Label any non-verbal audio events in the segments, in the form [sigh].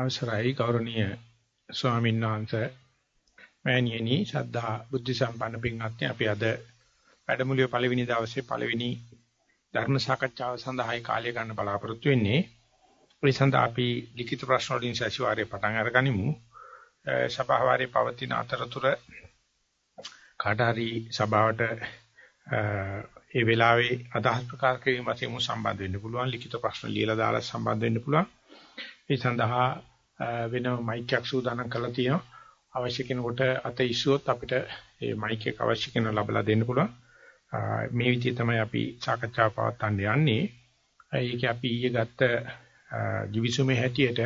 අවසරයි ගෞරවනීය ස්වාමීන් වහන්සේ මෑණියනි ශ්‍රද්ධා බුද්ධ සම්පන්න පින්වත්නි අපි අද වැඩමුළුවේ පළවෙනි දවසේ පළවෙනි ධර්ම සාකච්ඡාව සඳහායි කාලය ගන්න බලාපොරොත්තු වෙන්නේ. ඒ සඳහා අපි ලිඛිත ප්‍රශ්න වලින් සැසිවාරයේ පටන් අරගනිමු. සභාවාරයේ පවතින අතරතුර කාට හරි සභාවට ඒ වෙලාවේ අදහස් ප්‍රකාශ කිරීම වශයෙන් සම්බන්ධ වෙන්න පුළුවන්. ලිඛිත ප්‍රශ්න ලියලා දාලා සම්බන්ධ වෙන්න පුළුවන්. ඒ සඳහා වෙන මයික් එකක් සූදානම් කරලා තියෙනවා. අවශ්‍ය කෙනෙකුට අත ඉස්සුවොත් අපිට මේ මයික් එක අවශ්‍ය කෙන ලබලා දෙන්න පුළුවන්. මේ විදිහ තමයි අපි සාකච්ඡාව පවත්වන්න යන්නේ. ඒක අපි ඊයේ ගත්ත ජීවිසුමේ හැටියට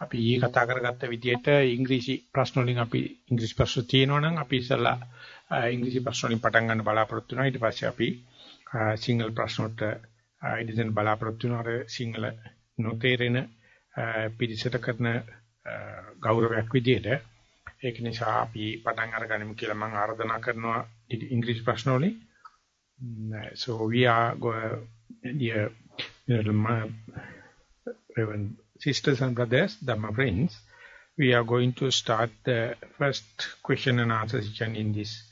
අපි ඊයේ කතා කරගත්ත විදිහට ඉංග්‍රීසි ප්‍රශ්න වලින් අපි ඉංග්‍රීසි ප්‍රශ්න තියෙනවා නම් අපි ඉස්සලා ඉංග්‍රීසි ප්‍රශ්න වලින් පටන් ගන්න බලාපොරොත්තු වෙනවා. ඊට පස්සේ අපි සිංගල් ප්‍රශ්න වලට ඉදිරියෙන් බලාපොරොත්තු වෙනවා. අර සිංහල නොතේරෙන පිළිසෙට කරන ගෞරවයක් විදිහට ඒක නිසා අපි පටන් අරගනිමු කියලා මම ආරාධනා කරනවා ඉංග්‍රීසි ප්‍රශ්න වලින්. So we are dear my Reverend sisters and brothers, Dhamma friends, we are going to start the first question and answer session in this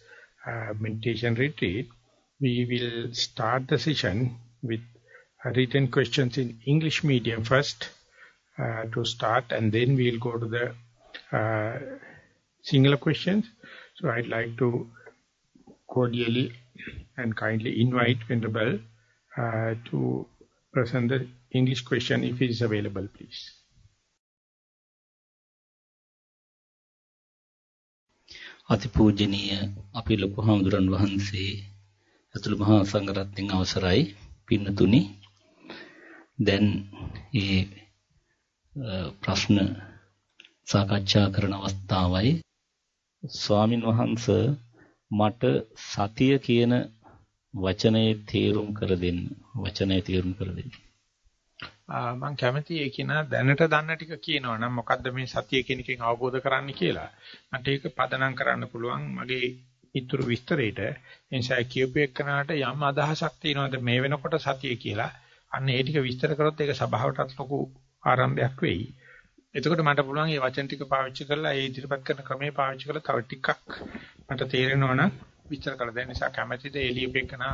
uh, meditation retreat. We will start the session with written questions in English medium first uh, to start and then we'll go to the uh, singular questions. So I'd like to cordially and kindly invite Venerable uh, to present the English question if it is available, please. අතිපූජනීය අපි ලොකු හාමුදුරන් වහන්සේ අතුළු මහා සංඝරත්නයන් අවසරයි පින්නතුනි දැන් මේ ප්‍රශ්න සාකච්ඡා කරන අවස්ථාවයි. ස්වාමින් වහන්ස මට සතිය කියන වචනේ තේරුම් කර දෙන්න වචනේ තේරුම් කර දෙන්න. මම කැමති ඒ කියන දැනට දන්න ටික කියනවා නම් මොකද්ද මේ සතිය කියන එකෙන් අවබෝධ කරන්න කියලා. මට ඒක පදනම් කරන්න පුළුවන්. මගේ ඉතුරු විස්තරේට එනිසා කියූප එක්කනට යම් අදහසක් තියෙනවද මේ වෙනකොට සතිය කියලා. අන්න ඒ ටික විස්තර කරොත් ඒක සභාවටත් ලොකු ආරම්භයක් වෙයි. එතකොට මට පුළුවන් මේ වචන ටික පාවිච්චි කරලා ඒ ඉදිරිපත් කරන ක්‍රමයේ පාවිච්චි කරලා තව ටිකක් මට තේරෙනවා නම් විස්තර කරලා දෙන්න නිසා කැමැතිද එළියපෙකන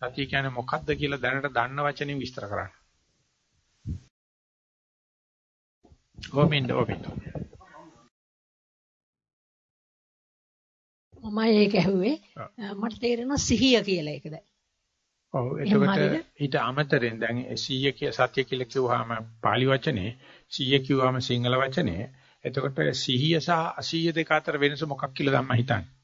සතිය කියන්නේ මොකක්ද කියලා දැනට දන්න වචනින් විස්තර කරන්න. ඕමින්ද ඕමින්ද. මම ඒක ඇහුවේ මට තේරෙනවා සිහිය කියලා ඒක දැන්. ඔව් එතකොට ඊට අමතරෙන් දැන් 100 කිය සත්‍ය කියලා කිව්වහම pāli වචනේ 100 කිව්වහම සිංහල වචනේ එතකොට සිහිය සහ අසීය දෙක අතර වෙනස මොකක් කියලා ධම්ම හිතන්නේ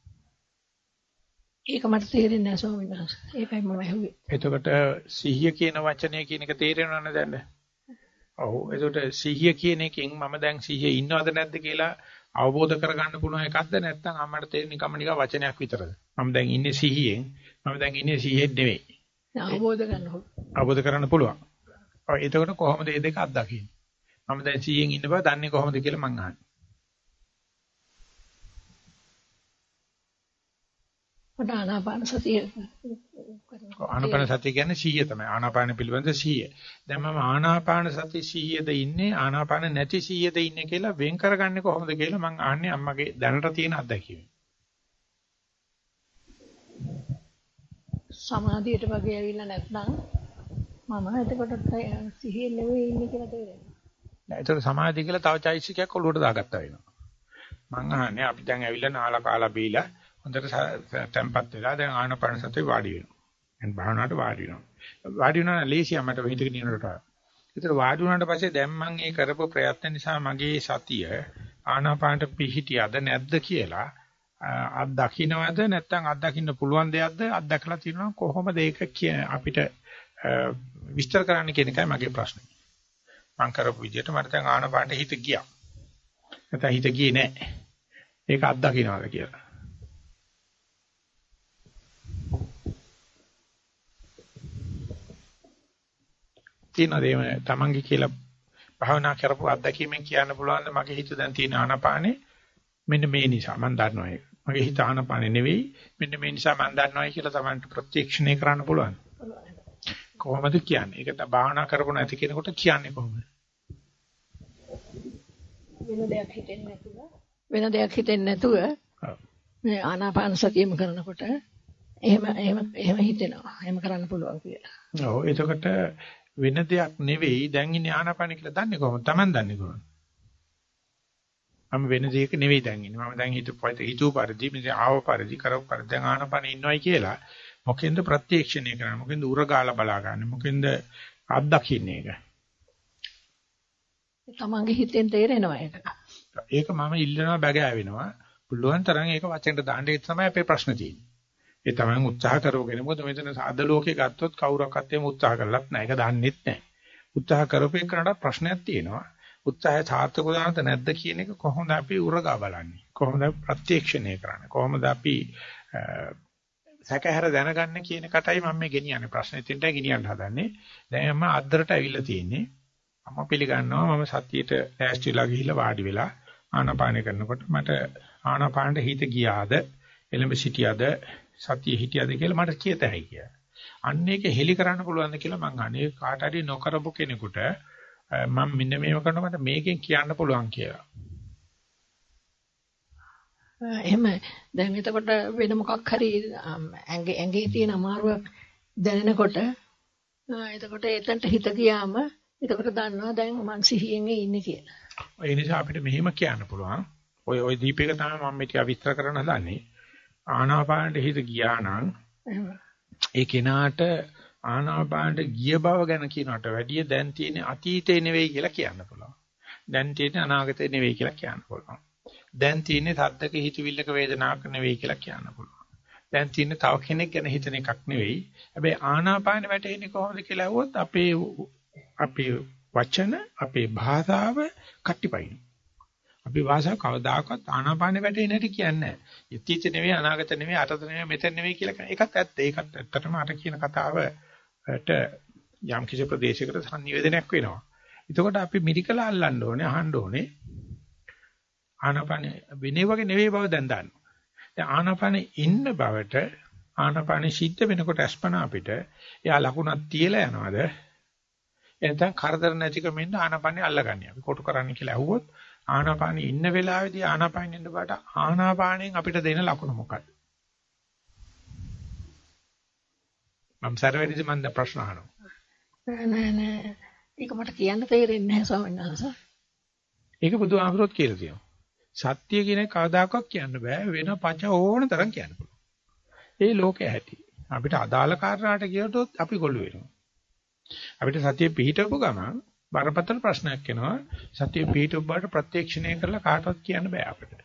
ඒක මට තේරෙන්නේ නැහැ ස්වාමීන් වහන්සේ. ඒකයි මම ඇහුවේ. එතකොට සිහිය කියන වචනය කියන එක තේරෙනවද දැන්? ඔව්. එතකොට සිහිය කියන එකෙන් මම දැන් සිහියේ ඉන්නවද නැද්ද කියලා අවබෝධ කරගන්න පුළුවන් එකක්ද නැත්නම් අම්මට තේරෙන නිකම්ම නිකන් වචනයක් විතරද? මම දැන් ඉන්නේ සිහියෙන්. මම දැන් ඉන්නේ සිහියෙන් නෙවෙයි. අවබෝධ කරගන්න අවබෝධ කරන්න පුළුවන්. ඔව් එතකොට කොහොමද මේ දෙක අත්දකින්නේ? මම දැන් 100න් ඉන්න බව දන්නේ කොහොමද කියලා මං අහන්නේ. මට ආනාපාන සතිය ආනාපාන සතිය කියන්නේ 100 තමයි. ආනාපාන පිළිබඳ 100. දැන් මම ආනාපාන සති 100ද ඉන්නේ ආනාපාන නැති 100ද ඉන්නේ කියලා වෙන් කරගන්නේ කොහොමද කියලා මං අහන්නේ අම්මගේ දැනට තියෙන අත්දැකීම. සමාධියට වගේ ඇවිල්ලා නැත්නම් මම එතකොට සිහිය නෙවෙයි ඉන්නේ කියලා තේරෙනවා. නෑ ඒතර සමාධිය කියලා තව චෛසිකයක් ඔලුවට දාගත්තා වෙනවා. මං අහන්නේ අපි දැන් ඇවිල්ලා නාලා කාලා බීලා හොඳට තැම්පත් වෙලා දැන් ආනපන සතිය වාඩි වෙනවා. දැන් භාවනාවට වාඩි වෙනවා. වාඩි වෙනවා ලේසිය මට හිතගෙන ඉන්නකොට. ඒතර වාඩි වුණාට පස්සේ දැන් මං ඒ කරපු ප්‍රයත්න නිසා මගේ සතිය ආනාපානට පිහිටියද නැද්ද කියලා අත් දකින්නවද නැත්නම් අත් දකින්න පුළුවන් දෙයක්ද අත් දැකලා තියෙනවා කොහොමද ඒක අපිට විස්තර කරන්න කියන එකයි මගේ ප්‍රශ්නේ. මම කරපු විදිහට මට දැන් ආනපානට හිත ගියා. නැත්නම් හිත ගියේ නැහැ. ඒක අත් දකින්නවද කියලා. තියෙනවද එහෙම තමන්ගේ කියලා භාවනා කරපු අත්දැකීමෙන් කියන්න පුළුවන්ද මගේ හිත දැන් තියෙන ආනපානේ මෙන්න මේ නිසා මම දන්නවා ඒක. මගේ හිත ආනපානේ නෙවෙයි මෙන්න මේ නිසා මම දන්නවයි කියලා තමන්ට ප්‍රත්‍යක්ෂණය කරන්න පුළුවන්. කොහොමද කියන්නේ? ඒක තමයි භාවනා කරපො නැති කෙනෙකුට කියන්නේ කොහොමද? වෙන දෙයක් හිතෙන්නේ නැතුව වෙන දෙයක් හිතෙන්නේ නැතුව. මේ ආනාපාන සතියම කරනකොට එහෙම එහෙම එහෙම හිතෙනවා. එහෙම කරන්න පුළුවන් කියලා. ඔව් එතකොට වෙන දෙයක් නෙවෙයි දැන් ඉන්නේ ආනාපාන කියලා දන්නේ කොහොමද? Taman දන්නේ කොහොමද? මම වෙන දෙයක නෙවෙයි දැන් ඉන්නේ. මම දැන් හිතුව හිතුව පරිදි මේ ආව පරිදි කරව පරිදි ආනාපාන ඉන්නවයි කියලා මොකෙන්ද ප්‍රත්‍යක්ෂණය කරන්නේ? මොකෙන්ද උරගාලා බලාගන්නේ? මොකෙන්ද අත්දකින්නේ ඒක? තමන්ගේ හිතෙන් තේරෙනවා ඒක. ඒක මම ඉල්ලනවා බැගෑවෙනවා. පුළුවන් තරම් ඒක වචෙන්ට දාන්න ඒක තමයි අපේ ප්‍රශ්න තියෙන්නේ. ඒ තමයි උත්සාහ කරවගෙන මොකද මෙතන සාද ලෝකේ ගත්තොත් කවුරක්වත් එහෙම උත්සාහ කරලත් නැහැ. ඒක දන්නෙත් නැහැ. උත්සාහ කරපේ කරනට ප්‍රශ්නයක් තියෙනවා. උත්සාහය සාර්ථක උදානත නැද්ද කියන එක කොහොමද අපි උරගා බලන්නේ? කොහොමද ප්‍රත්‍යක්ෂණය කරන්නේ? කොහොමද අපි සැකහැර දැනගන්න කියන කටයි මම මේ ගෙනියන්නේ. ප්‍රශ්නේ දෙන්නයි ගෙනියන්න හදන්නේ. දැන් මම අද්දරට ඇවිල්ලා තියෙන්නේ. මම පිළිගන්නවා මම සතියේට ඈස්ටිලා ගිහිල්ලා වාඩි වෙලා ආනාපානය කරනකොට මට ආනාපානට හිත ගියාද එළඹ සිටියාද සතිය හිටියාද කියලා මට කියත හැකියි කියලා. අන්න ඒක හෙලි කරන්න පුළුවන්ද කියලා මං අනේ කාට හරි නොකරපු කෙනෙකුට මම මෙන්න මේව කරනවා මට මේකෙන් කියන්න පුළුවන් කියලා. එහෙම දැන් එතකොට වෙන මොකක් හරි ඇඟේ ඇඟේ තියෙන අමාරුවක් දැනෙනකොට එතකොට එතනට හිත ගියාම එතකොට දන්නවා දැන් මං සිහියෙන් ඉන්නේ කියලා. ඒ නිසා අපිට මෙහෙම කියන්න පුළුවන්. ඔය ඔය දීපේක තමයි මම මේ ටික විස්තර කරන්න හදන්නේ. ආනාපානට හිත ගියා නම් ඒ කෙනාට ආනාපානට ගිය බව ගැන කියනකට වැඩිය දැන් තියෙන අතීතේ නෙවෙයි කියලා කියන්න පුළුවන්. දැන් තියෙන අනාගතේ නෙවෙයි කියලා කියන්න පුළුවන්. දැන් තියෙන්නේ සද්දක හිතවිල්ලක වේදනාවක් නෙවෙයි කියලා කියන්න පුළුවන්. දැන් තියෙන්නේ තව කෙනෙක් ගැන හිතන එකක් නෙවෙයි. හැබැයි ආනාපාන වැටෙන්නේ කොහොමද කියලා අහුවොත් අපේ අපේ වචන අපේ භාෂාව කට්ටිපයින්. අපි භාෂාව කවදාකවත් ආනාපාන වැටෙන්නේ නැති කියන්නේ නැහැ. ඉතිච නෙවෙයි අනාගත නෙවෙයි අතත නෙවෙයි මෙතන නෙවෙයි කියලා කියන එකත් ඇත්ත. ඒකත් ඇත්තටම අර කියන කතාවට යම් කිසි ප්‍රදේශයකට සංනිවේදනයක් වෙනවා. එතකොට අපි මිරිකලා අල්ලන්න ඕනේ අහන්න ඕනේ. ආනාපාන වෙනේ වගේ නෙවෙයි බව දැන් දන්නවා. දැන් ආනාපාන ඉන්න බවට ආනාපාන සිද්ධ වෙනකොට අස්පන අපිට එයා ලකුණක් තියලා යනවාද? එතන කරදර නැති ක්‍රමෙන් ආනාපානෙ අල්ලගන්නේ. අපි කොටු කරන්න කියලා අහුවොත් ආනාපානෙ ඉන්න වෙලාවේදී ආනාපානෙ ඉන්න බාට ආනාපානෙන් අපිට දෙන ලකුණ මොකක්ද? මම සරවැදිද මම ප්‍රශ්න අහනවා. නෑ නෑ ඒක මට කියන්න තේරෙන්නේ නැහැ ස්වාමීන් වහන්සේ. ඒක බුදුහාමුදුරුවෝත් කියලා තියෙනවා. සත්‍ය කියන කවදාකවත් කියන්න බෑ වෙන පච ඕන තරම් කියන්න පුළුවන්. ඒ ලෝකයේ ඇති. අපිට අදාළ කාරණාට කියතොත් අපි ගොළු වෙනවා. අපිට සතිය පිහිටවපු ගමන් බරපතල ප්‍රශ්නයක් එනවා. සතිය පිහිටවපු බාට ප්‍රත්‍යක්ෂණය කරලා කාටවත් කියන්න බෑ අපිට.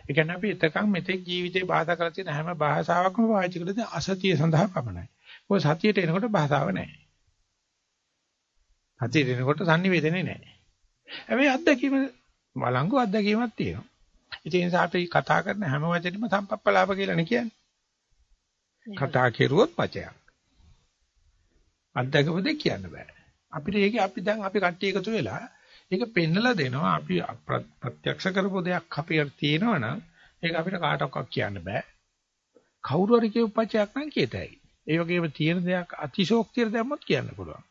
ඒ කියන්නේ අපි එතකන් මෙතෙක් ජීවිතේ බාධා කරලා තියෙන හැම භාෂාවක්ම පාවිච්චි කරලා තියෙන අසතිය සඳහා පමණයි. ඔය සතියට එනකොට භාෂාව නැහැ. සතියට එනකොට sannivedane නැහැ. හැබැයි අත්දැකීම වළංගු අත්දැකීමක් තියෙනවා. ඒ නිසා අපි කතා කරන හැම වචනෙම සම්පප්පලාප කියලානේ කියන්නේ. කතා කෙරුවොත් පචයක්. අත්දැකපු දෙයක් කියන්න බෑ. අපිට ඒක අපි දැන් අපි කට්ටිය එකතු වෙලා ඒක පෙන්නලා දෙනවා අපි ප්‍රත්‍යක්ෂ කරපු දෙයක් අපිට තියෙනවා නම් ඒක අපිට කාටවත් කියන්න බෑ. කවුරු හරි කියපු පචයක් නම් කියතයි. ඒ වගේම තියෙන දෙයක් අතිශෝක්තියට දැම්මොත් කියන්න පුළුවන්.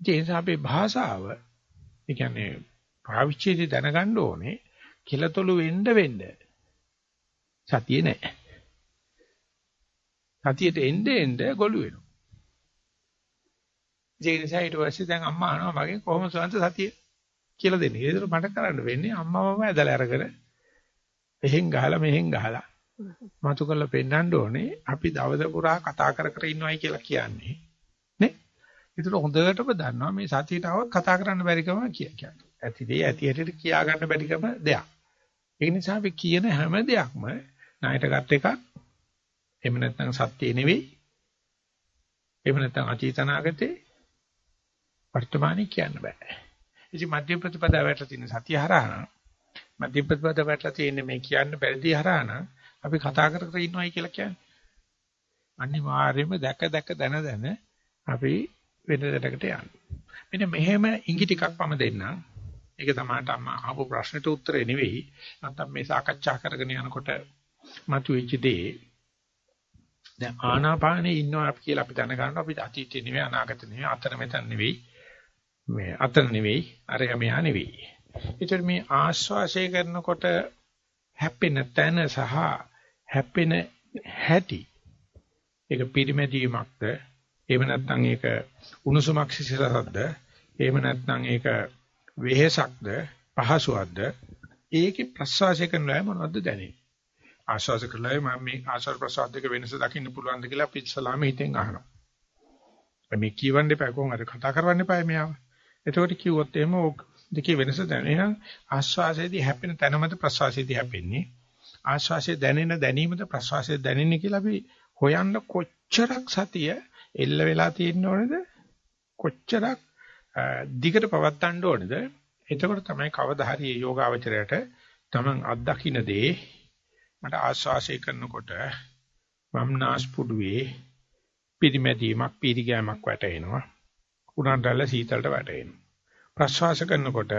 ඒ නිසා අපේ භාෂාව ඒ කියන්නේ පාවිච්චිදී දැනගන්න ඕනේ කෙලතොළු වෙන්න වෙන්න. සතියේ නැහැ. සතියට එන්න එන්න ගොළු වෙනවා. ඒ නිසා ඊට පස්සේ දැන් අම්මා අහනවා මගෙන් කොහොමද සුවන්ත සතිය කියලා දෙන්නේ. ඒකට මට කරන්න වෙන්නේ අම්මාවම ඇදලා අරගෙන එහෙන් ගහලා මෙහෙන් ගහලා මතු කරලා පෙන්නන්න ඕනේ අපි දවස පුරා කතා කර කර ඉන්නවයි කියලා කියන්නේ. නේ? ඒකට හොඳටම දන්නවා මේ සතියට આવත් කතා කරන්න බැරිකම කියන්නේ. ඇති දෙය ඇති හැටියට කියා ගන්න බැරිකම දෙයක්. ඒ නිසා අපි කියන හැම දෙයක්ම ණයට ගත් එකක්. එහෙම නැත්නම් සත්‍ය නෙවෙයි. එහෙම නැත්නම් අතීතනාගතේ වර්තමානයේ කියන්න බෑ. ඉතින් මධ්‍ය ප්‍රතිපදාව වැටලා තියෙන සතිය හරහා මධ්‍ය ප්‍රතිපදාව වැටලා තියෙන මේ කියන්න බැරිදී හරහා අපි කතා කර කර ඉන්නවයි කියලා කියන්නේ. අනිවාර්යයෙන්ම දැක දැක දන දන අපි වෙන දෙයකට යනවා. මෙන්න මෙහෙම ඉඟි ටිකක් මම දෙන්නම්. ඒක තමයි අම්මා අහපු ප්‍රශ්නෙට උත්තරේ නෙවෙයි. නැත්නම් මේ සාකච්ඡා කරගෙන යනකොට මතුවෙච්ච දේ. දැන් ආනාපානේ ඉන්නවා අපි කියලා අපි දැනගන්නවා අපි අතීතේ නෙවෙයි අනාගතේ නෙවෙයි අතන මෙතන නෙවෙයි. මේ අතන නෙවෙයි අරය මෙහා නෙවෙයි. ඒතර මේ ආශ්වාසය කරනකොට හැපෙන තැන සහ හැපෙන හැටි ඒක පිරිමැදීමක්ද එහෙම නැත්නම් ඒක උණුසුමක් සිසිලසක්ද එහෙම නැත්නම් ඒක වෙහෙසක්ද පහසුවක්ද ඒකේ ප්‍රසවාසය කරනවා මොනවද දැනෙන්නේ ආශ්වාස කළා මම මේ ආශ්වාස ප්‍රශ්වාස දෙක වෙනස දකින්න පුළුවන්ද කියලා අපි ඉස්සලාම හිතෙන් අහනවා. මේ කියවන්න එපා කොහොම හරි කතා කරවන්න එපා මෙයාව. එතකොට කිව්වොත් එහෙම දෙකේ වෙනස දැනෙන. එහෙනම් ආශ්වාසයේදී හැපෙන තැනමද ප්‍රශ්වාසයේදී හැපෙන්නේ. ආශ්වාසයේ දැනෙන දැනීමද ප්‍රශ්වාසයේ දැනෙන්නේ කියලා අපි හොයන්න කොච්චරක් සතිය එල්ල වෙලා තියෙන්න ඕනේද? කොච්චරක් දිගට පවත්වන්න ඕනේද? එතකොට තමයි කවදා හරි යෝගාවචරයට තමන් අත්දකින්න දේ මට ආශ්වාසය කරනකොට වම්නාස්පුඩුවේ පිරිමැදීමක් පීරිගෑමක් වැටෙනවා. උණන්ඩල සීතලට වැටෙනවා. ප්‍රශ්වාස කරනකොට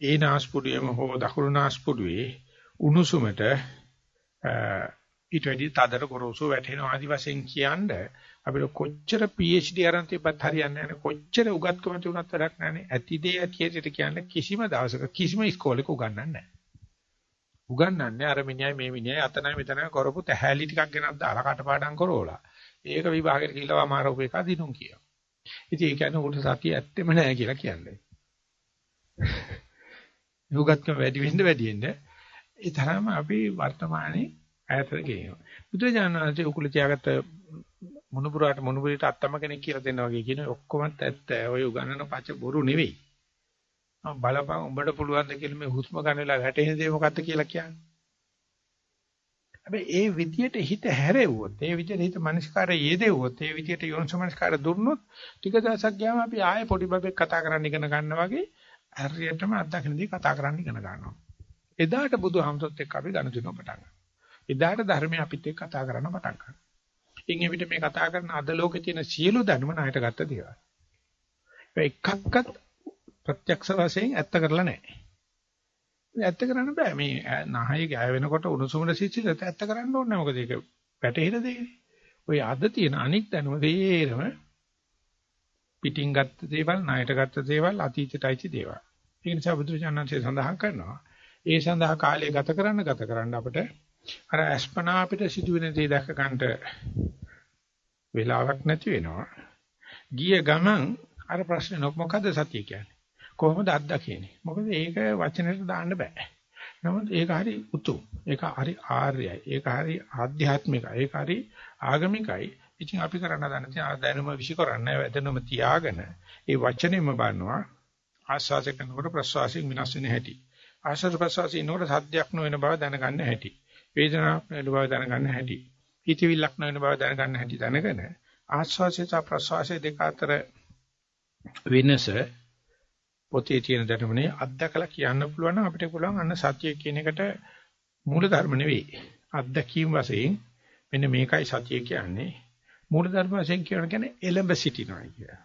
ඒ නාස්පුඩුවේම හෝ දකුණු නාස්පුඩුවේ උණුසුමට ඊට වැඩි තදර ගොරෝසු වැටෙනවා ආදි වශයෙන් කියන්නේ අපිට කොච්චර PhD අරන් තිබ්බත් හරියන්නේ නැහැ කොච්චර උගත්කම තිබුණත් වැඩක් නැහැ ඇති දේ ඇතියට කියන්නේ කිසිම දවසක කිසිම ඉස්කෝලේක උගන්වන්නේ නැහැ උගන්වන්නේ අර මිනිහයි මේ මිනිහයි අතනයි මෙතනයි කරපු තැහැලි ටිකක් ගෙනත් දාලා කටපාඩම් කරෝලා. ඒක විභාගෙට ගිහිල්ලා අමාරුක එක දිනුම් කියනවා. ඉතින් ඒ කියන්නේ උඩ සතිය ඇත්තෙම නැහැ කියලා කියන්නේ. [laughs] යෝගත්කම වැඩි වෙන්න වැඩි වෙන්න ඒ තරම අපි වර්තමානයේ ඈතට ගේනවා. බුදුජානනාංශයේ උකුල තියාගත්ත මොනුපුරාට මොනුපුරීට අත්තම කෙනෙක් කියලා දෙනවා වගේ කියන ඔක්කොමත් ඇත්ත. ඔය උගන්නන පච බොරු නෙවෙයි. බලපන් උඹට පුළුවන් ද කියලා මේ හුස්ම ගන්න වෙලාව වැටෙන දේ මොකද්ද කියලා කියන්නේ. හැබැයි ඒ විදියට හිත හැරෙව්වොත්, ඒ විදියට හිත මනස්කාරය යෙදෙව්වොත්, ඒ විදියට යෝනිසමනස්කාරය දුන්නොත් ටික දවසක් ගියාම අපි ආයෙ පොඩි බබෙක් කතා කරන්න ඉගෙන ගන්නවා වගේ හරියටම අත්දකින්නදී කතා කරන්න ඉගෙන ගන්නවා. එදාට බුදුහාමසොත් එක්ක අපි ගනුදෙනු පටන් ගන්නවා. එදාට ධර්මය අපිත් එක්ක කතා කරන්න පටන් ගන්නවා. ඉන් එවිට මේ කතා කරන අද ලෝකේ තියෙන සියලු දැනුම ණයට ගත්ත දේවල්. එකක්වත් ප්‍රත්‍යක්ෂ වශයෙන් ඇත්ත කරලා නැහැ. ඇත්ත කරන්න බෑ. මේ නහය ගෑ වෙනකොට උණුසුමට සිසිලත ඇත්ත කරන්න ඕනේ මොකද ඒක පැටහෙන දෙන්නේ. ඔය අද තියෙන අනික් දැනුම තේරම පිටින් ගත්ත දේවල්, ණයට ගත්ත දේවල්, අතීතයටයි දේවල්. ඒ නිසා බුදුචානන්සේ සඳහන් කරනවා. ඒ සඳහා කාලය ගත කරන්න ගත කරන්න අපිට අර අස්පනා අපිට සිදුවෙන දේ දැක ගන්නට වෙලාවක් නැති වෙනවා. ගිය ගමන් අර ප්‍රශ්නේ මොකද්ද සතිය කියන්නේ? කොහොමද අත්දකින්නේ? මොකද ඒක වචනෙට දාන්න බෑ. නමුත් ඒක හරි උතුම්. ඒක හරි ආර්යයි. ඒක හරි ආධ්‍යාත්මිකයි. ඒක හරි ආගමිකයි. ඉතින් අපි කරන්න දන්න තියා දැනුම විශ්ි කරන්නේ වැදෙනම තියාගෙන ඒ වචනේම බලනවා ආස්වාද කරනකොට ප්‍රසවාසයෙන් විනාශ වෙන හැටි. ආශ්වාස ප්‍රසවාසයෙන් නෝර සද්දයක් නොවන බව දැනගන්න හැටි. වේදනාවක් නොවන බව දැනගන්න හැටි. හිතවිල්ලක් නොවන බව දැනගන්න හැටි දැනගෙන ආශ්වාසය සහ ප්‍රසවාසය දෙක අතර වෙනස පොතේ තියෙන දැනුමනේ අත්දකලා කියන්න පුළුවන් නම් අපිට පුළුවන් අන්න සත්‍ය කියන එකට මූල ධර්ම නෙවෙයි. අත්දැකීම් වශයෙන් මෙන්න මේකයි සත්‍ය කියන්නේ. මූල ධර්ම වශයෙන් කියන කියන්නේ එළඹ සිටිනවා කියලා.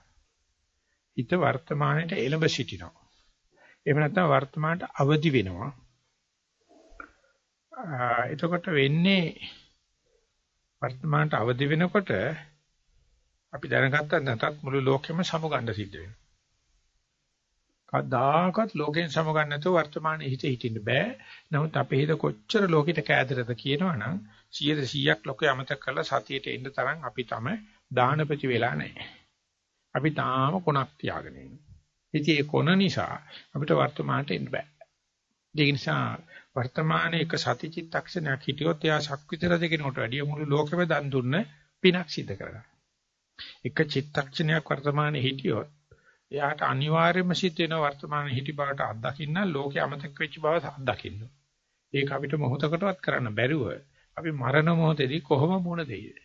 හිත වර්තමානයේ එළඹ සිටිනවා. එහෙම නැත්නම් වර්තමානට අවදි වෙනවා. එතකොට වෙන්නේ වර්තමානට අවදි වෙනකොට අපි දැනගත්ත නැතත් මුළු ලෝකෙම සමුගන්න සිද්ධ වෙනවා. කවදාකවත් ලෝකෙන් සමගන්න නැතුව වර්තමානයේ හිත හිටින්න බෑ. නමුත් අපේ හිත කොච්චර ලෝකෙට කෑදරද කියනවනම් 100%ක් ලෝකෙ අමතක කරලා සතියට එන්න තරම් අපි තම දානපති වෙලා නැහැ. අපි තාම කොනක් තියාගෙන ඉන්නවා. ඉතින් ඒ කොන නිසා අපිට වර්තමානට එන්න බෑ. ඒ නිසා වර්තමානයේ එක සතිචිත්තක්ෂණයක් හිටියොත් එයා ශක්විතර දෙකිනකොට වැඩිය මුළු ලෝකෙම දන් දුන්න පිනක් සිද්ධ කරගන්නවා. එක චිත්තක්ෂණයක් වර්තමානයේ හිටියොත් එයාට අනිවාර්යයෙන්ම සිද්ධ වෙන වර්තමාන හිටි බවට අත්දකින්න ලෝකේ අමතක වෙච්ච බව අත්දකින්න. ඒක අපිට මොහොතකටවත් කරන්න බැරුව අපි මරණ මොහොතේදී කොහොම මුණ දෙයිද?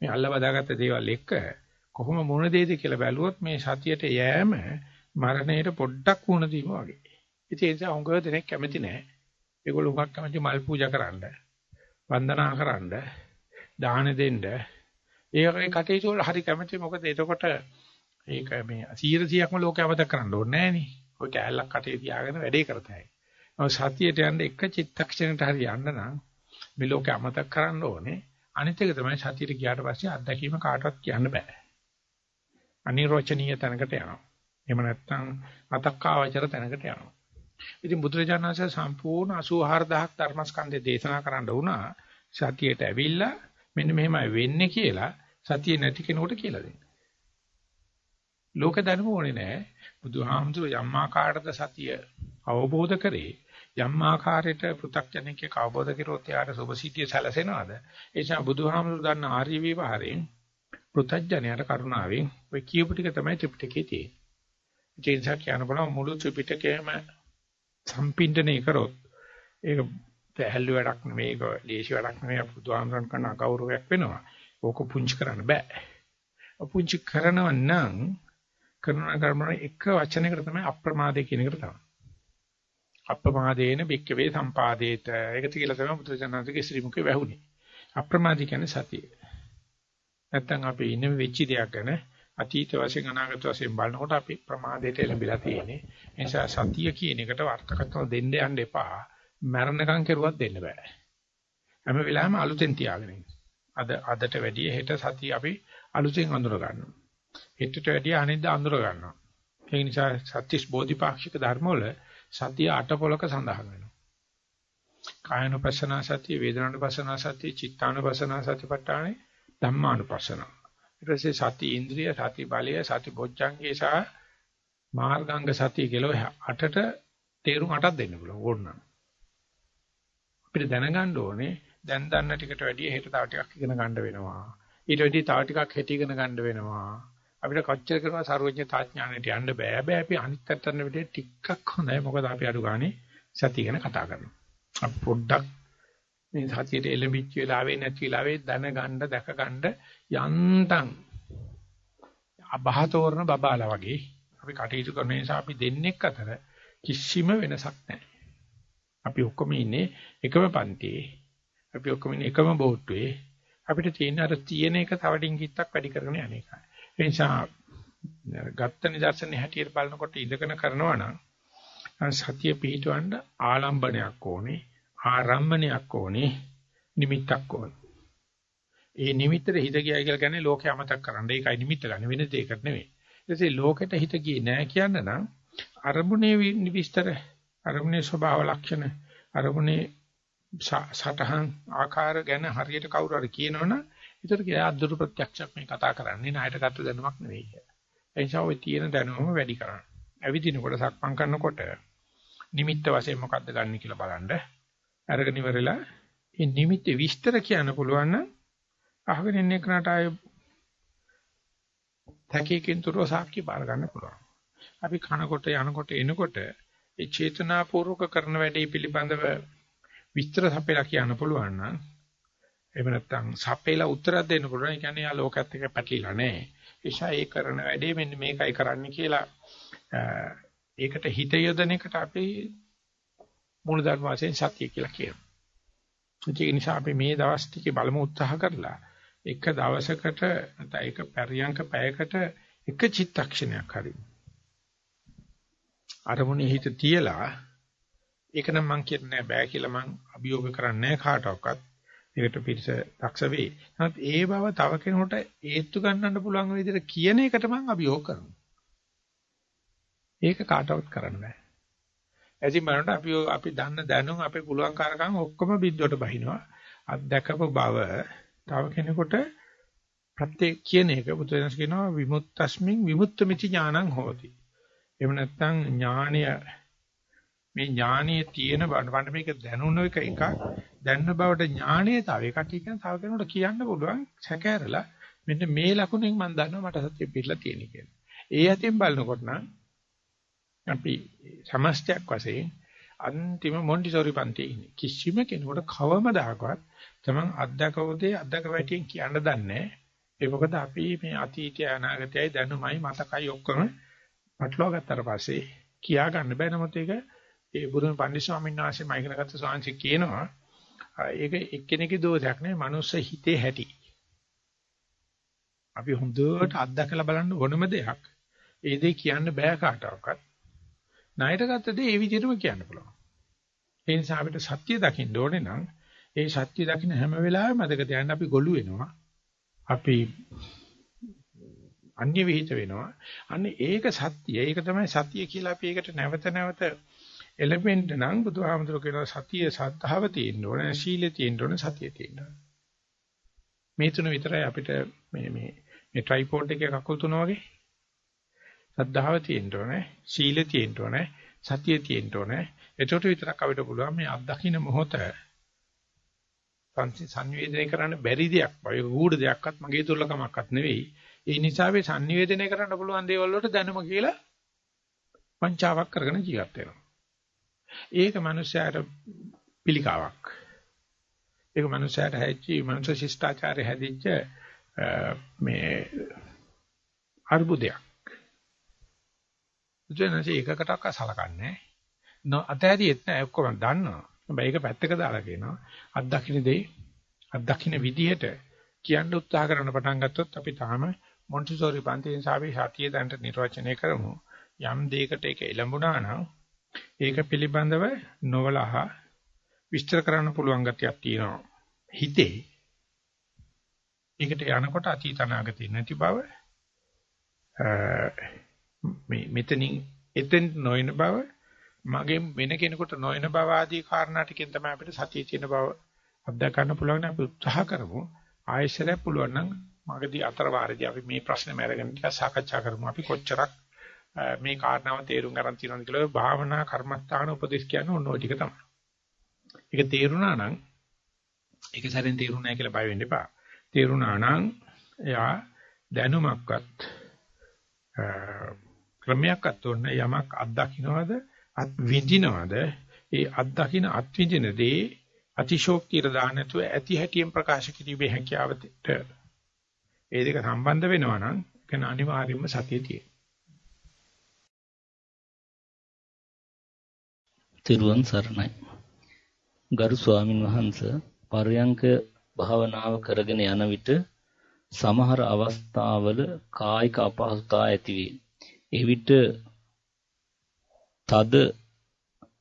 මේ අල්ල බදාගත්ත දේවල් එක්ක කොහොම මුණ දෙයිද කියලා බැලුවොත් මේ සතියට යෑම මරණයට පොඩ්ඩක් මුණ දීම වගේ. ඉතින් ඒ නිසා උංගව දෙනෙක් කැමති නැහැ. ඒගොල්ලෝ උගක් කැමති මල් පූජා කරන්න, වන්දනා කරන්න, දාන දෙන්න. ඒ වගේ කටයුතු වල හරි කැමති මොකද එතකොට ඒක මේ 100%ක්ම ලෝකේ අවදක් කරන්න ඕනේ නෑනේ. ඔය කෑල්ලක් කටේ තියාගෙන වැඩේ කරතයි. ඔය සතියට යන්න එක චිත්තක්ෂණයට හරි යන්න නම් මේ ලෝකේ අමතක කරන්න ඕනේ. අනිත් එක තමයි සතියට ගියාට පස්සේ අත්දැකීම කාටවත් කියන්න බෑ. අනිර්වචනීය තැනකට යනවා. එහෙම නැත්නම් අතක්කාවචර තැනකට යනවා. ඉතින් බුදුරජාණන් වහන්සේ සම්පූර්ණ 84000ක් ධර්මස්කන්ධය දේශනා කරන්න වුණා සතියට ඇවිල්ලා මෙන්න මෙහෙමයි වෙන්නේ කියලා සතිය නැති කෙනෙකුට කියලා දෙන්න. ලෝක දැනුම ඕනේ නැහැ. බුදුහාමුදුරුවෝ යම් ආකාරයකට සතිය අවබෝධ කරේ යම් ආකාරයකට පෘථග්ජනකේ අවබෝධ කරොත් යාට සුභසිද්ධිය සැලසෙනවද? ඒ නිසා බුදුහාමුදුරුවෝ දන්න ආර්ය විවහාරයෙන් පෘථග්ජනයට කරුණාවෙන් ඔය කියපු ටික තමයි ත්‍රිපිටකයේ තියෙන්නේ. ඒ නිසා කියන්න බලව මුළු ත්‍රිපිටකයම සම්පින්ඩණය කරොත් ඒක පැහැල්ලු වැඩක් නෙමෙයි ඒක ලේසි වැඩක් නෙමෙයි බුදුහාමරන් කරන අගෞරවයක් වෙනවා. ඕක පුංචි කරන්න බෑ. පුංචි කරනව නම් කරන කර්මන එක වචනයකට තමයි අප්‍රමාදේ කියන එකට තමයි. අප්‍රමාදේන බික්කවේ සම්පාදේත. ඒක කියලා තමයි බුදුසසුනගේ ශ්‍රී මුඛේ වැහුනේ. අප්‍රමාදී කියන්නේ සතිය. නැත්තම් අපි ඉන්නේ වෙච්ච දෙයක් ගැන අතීත වශයෙන් අනාගත වශයෙන් බලනකොට අපි ප්‍රමාදයට එළඹිලා තියෙන්නේ. ඒ නිසා සතිය කියන එකට වර්තකත්ව දෙන්න යන්න එපා. මරණකම් කෙරුවත් දෙන්න බෑ. හැම වෙලාවෙම අලුතෙන් තියාගෙන අද අදට වැඩිය හෙට සතිය අපි අලුතෙන් අඳුර ගන්නවා. හෙටට වැඩිය අනිද්දා අඳුර ගන්නවා. ඒ නිසා සත්‍තිස් බෝධිපාක්ෂික ධර්ම වල සතිය අටපොලක සඳහන් වෙනවා. කායනුපස්සනා සතිය, වේදනානුපස්සනා සතිය, චිත්තානුපස්සනා සතිපට්ඨානේ, ධම්මානුපස්සනා ඊට පස්සේ සති ඉන්ද්‍රිය, සති බලය, සති බොජ්ජංගේ සහ මාර්ගාංග සතිය කියලා අටට තේරුම් අටක් දෙන්න පුළුවන් ඕනනම්. අපිට දැනගන්න ඕනේ දැන් දන්න ටිකට වැඩිය හෙට තව ටිකක් ඉගෙන ගන්න වෙනවා. ඊට වැඩිය තව ටිකක් හෙට ඉගෙන ගන්න වෙනවා. අපිට කොච්චර කරනවා සර්වඥතා ඥාණයට යන්න බෑ. හැබැයි අපි අනිත් පැත්තට විදිහ ටිකක් හොඳයි. මොකද අපි අඩු ගානේ සතිය ගැන කතා කරනවා. අපි පොඩ්ඩක් මේ සතියට එළඹිච්ච වෙලාවේ නැති වෙලාවේ දැනගන්න දැකගන්න යන්තම් අබහතෝරන බබාලා වගේ අපි කටයුතු කරන නිසා අපි දෙන්නෙක් අතර කිසිම වෙනසක් නැහැ. අපි ඔක්කොම ඉන්නේ එකම පන්තියේ. අපි ඔක්කොම ඉන්නේ එකම බෝට්ටුවේ. අපිට තියෙන අර තියෙන එක තව ඩිංගිත්තක් වැඩි කරගෙන යන එකයි. ඒ නිසා ගත්ත නිදර්ශනේ හැටියට බලනකොට ඉඳගෙන කරනවා නම් සතිය පිහිටවන්න ආලම්බණයක් ඕනේ, ආරම්මණයක් ඕනේ, නිමිත්තක් ඕනේ. ඒ නිමිත්තට හිත ගියා කියලා කියන්නේ ලෝකේ අමතක කරන්න. ඒකයි නිමිත්ත ගන්න වෙන දෙයකට නෙවෙයි. ඊටසේ ලෝකෙට හිත ගියේ නෑ කියන්න නම් අරමුණේ විස්තර, අරමුණේ ස්වභාව ලක්ෂණ, අරමුණේ සටහන් ආකාර ගැන හරියට කවුරු හරි කියනවනම් ඒතර කියලා අද්දුරු ප්‍රත්‍යක්ෂයක් මේ කතා කරන්නේ ණයට ගත්ත දැනුමක් නෙවෙයි කියලා. ඒ නිසා ওই තියෙන දැනුම වැඩි කරන්න. ඇවිදිනකොට සක්මන් කරනකොට නිමිත්ත වශයෙන් මොකද්ද ගන්න කියලා බලන්න. අරගෙන ඉවරලා මේ නිමිත්තේ විස්තර කියන්න පුළුවන් නම් අහගෙන ඉන්න කෙනාට ආයේ තැකීකින් තුරව සාක්ෂි බාර ගන්න පුළුවන්. අපි කනකොට යනකොට එනකොට ඒ චේතනාපූර්වක කරන වැඩේ පිළිබඳව විස්තර සපයලා කියන්න පුළුවන් නම් එහෙම නැත්නම් සපයලා උත්තරයක් දෙන්න පුළුවන්. ඒ කියන්නේ යා ලෝකත් එක්ක පැටලිලා නැහැ. ඒෂා ඒ කරන වැඩේ මෙන්න මේකයි කරන්න කියලා ඒකට හිත යොදන එකට අපි මූලධර්ම වශයෙන් සත්‍ය කියලා කියනවා. ඒ නිසා අපි මේ දවස් ටිකේ බලමු උත්සාහ කරලා එක දවසකට නැත්නම් එක පරියන්ක පැයකට එක චිත්තක්ෂණයක් හරි අරමුණේ හිත තියලා ඒක නම් මං කියන්නේ බෑ කියලා මං අභියෝග කරන්නේ කාටවත්. ඒකට පිටස දක්ෂ වෙයි. නමුත් ඒ බව තව කෙනෙකුට ඒත්තු ගන්නන්න පුළුවන් විදිහට කියන එකට මං අභියෝග කරනවා. ඒක කාටවත් කරන්න බෑ. එදින් බලන්න අපි අපි දන්න දැනුම් අපේ පුළුවන් කාරකම් ඔක්කොම බිද්දොට බහිනවා. අත්දකපු බව තව කෙනෙකුට ප්‍රත්‍ය කියන එක බුදුරජාණන් කියනවා විමුක්තස්මින් විමුක්තമിതി ඥානං හෝති. එහෙම නැත්නම් ඥානය මේ ඥානයේ තියෙන බණ්ඩ මේක දැනුන එක එකක් දැනන බවට ඥානයේ තව එකක් කියන තව කෙනෙකුට කියන්න පුළුවන් සැකහැරලා මෙන්න මේ ලකුණෙන් මම දන්නවා මට සත්‍ය පිළිලා තියෙන කියලා. ඒ අතින් බලනකොට නම් අපි සමස්තයක් වශයෙන් අන්තිම මොන්ටිසෝරි පන්තියේ ඉන්නේ. කිසිම කෙනෙකුට කවමදාකවත් තමන් අත්දකවදී අත්දක වැටියෙන් කියන්න දන්නේ ඒ මොකද අපි මේ අතීතය අනාගතයයි දැනුමයි මතකයි ඔක්කොම පටලවා ගත්තට පස්සේ කියා ගන්න බෑ නමුත් ඒක ඒ බුදුන් පන්දි ස්වාමීන් වහන්සේ මයිකනගත්ත ස්වාමීන් කියනවා ඒක එක්කෙනෙකුගේ දෝෂයක් නෙවෙයි මනුස්ස හිතේ හැටි. අපි හොඳට අත්දකලා බලන්න ඕනම දෙයක් ඒ දේ කියන්න බෑ කාටවත්. ණයට ගත්ත දේ ඒ විදිහටම කියන්න පුළුවන්. ඒ නිසා අපිට සත්‍ය දකින්න ඕනේ නම් ඒ සත්‍ය දකින්න හැම වෙලාවෙම මතක තියාගන්න අපි ගොළු වෙනවා. අපි අන්‍ය විහිිත වෙනවා. අන්න ඒක සත්‍ය. ඒක තමයි සත්‍ය කියලා අපි ඒකට නැවත නැවත එලෙමන්ට් නම් බුදුහාමුදුරුවෝ කියනවා සතිය සද්ධාව තියෙන්න ඕනේ, සීලය තියෙන්න ඕනේ, සතිය තියෙන්න ඕනේ. මේ තුන විතරයි අපිට මේ මේ මේ ට්‍රයිපෝඩ් එකේ කකුල් තුන වගේ සද්ධාව තියෙන්න ඕනේ, සීලය තියෙන්න ඕනේ, සතිය තියෙන්න ඕනේ. එතකොට විතරක් අපිට පුළුවන් මේ අත්දකින්න මොහොත සංනිවේදනය කරන්න බැරි දෙයක්, වගේ ගුඩ දෙයක්වත් මගේ දුර්ලකමක්වත් නෙවෙයි. ඒ නිසා මේ සංනිවේදනය කරන්න පුළුවන් දේවල් වලට දැනුම කියලා පංචාවක් කරගෙන ජීවත් වෙනවා. ඒක මනුස්සයාට පිළිකාවක්. ඒක මනුස්සයාට හැච්චි මනුස්ස ශිෂ්ටාචාරය හැදිච්ච මේ අර්බුදයක්. ජනසේ එකකටක සලකන්නේ නෝ අතහැරියෙත් නෑ ඔක්කොම දන්නවා. හැබැයි ඒක පැත්තක දාලා කියනවා අත්දකින්න දෙයි අත්දකින්න විදිහට කියන්න උත්සාහ කරන පටන් ගත්තොත් අපි තාම මොන්ටිසෝරි පන්තියෙන් සාපේ සතිය දැනට නිර්වචනය කරමු. යම් දෙයකට ඒක එළඹුණා නම් ඒක පිළිබඳව නොවලහ විස්තර කරන්න පුළුවන් ගතියක් තියෙනවා. හිතේ ඒකට යනකොට අතීත අනාගතේ නැති බව මේ මෙතනින් එතෙන් නොයන බව මගේ වෙන කෙනෙකුට නොයන බව ආදී කාරණා ටිකෙන් තමයි අපිට සතිය තියෙන බව අත්දැක ගන්න පුළුවන් අපි උත්සාහ කරමු ආයෙසරයක් පුළුවන් නම් මගදී අතර වාරදී අපි මේ ප්‍රශ්නේම අරගෙන ටිකක් සාකච්ඡා කරමු අපි කොච්චරක් මේ කාරණාව තේරුම් ගන්න තියෙනවද කියලා භාවනා කර්මස්ථාන උපදේශ කියන්නේ ඔන්න ඔය ටික තමයි. ඒක තේරුණා නම් ඒක සැරෙන් තේරුණා කියලා බය වෙන්න එපා. තේරුණා නම් එයා දැනුමක්වත් ක්‍රමයක්වත් උන්න යමක් අත්දකින්නවද අත් විඳිනවද ඒ අත්දකින්න අත් විඳින දේ අතිශෝක්තියට දාන්න නැතුව ඇති හැටියෙන් ප්‍රකාශ කිරීමේ හැකියාවට ඒ දෙක සම්බන්ධ වෙනවා නම් ඒක අනිවාර්යයෙන්ම සතිය තියෙනවා. තිරුවන් සරණයි. ගරු ස්වාමින් වහන්සේ පරයන්ක භාවනාව කරගෙන යන විට සමහර අවස්ථාවල කායික අපහසුතා ඇති වේ. එවිට තද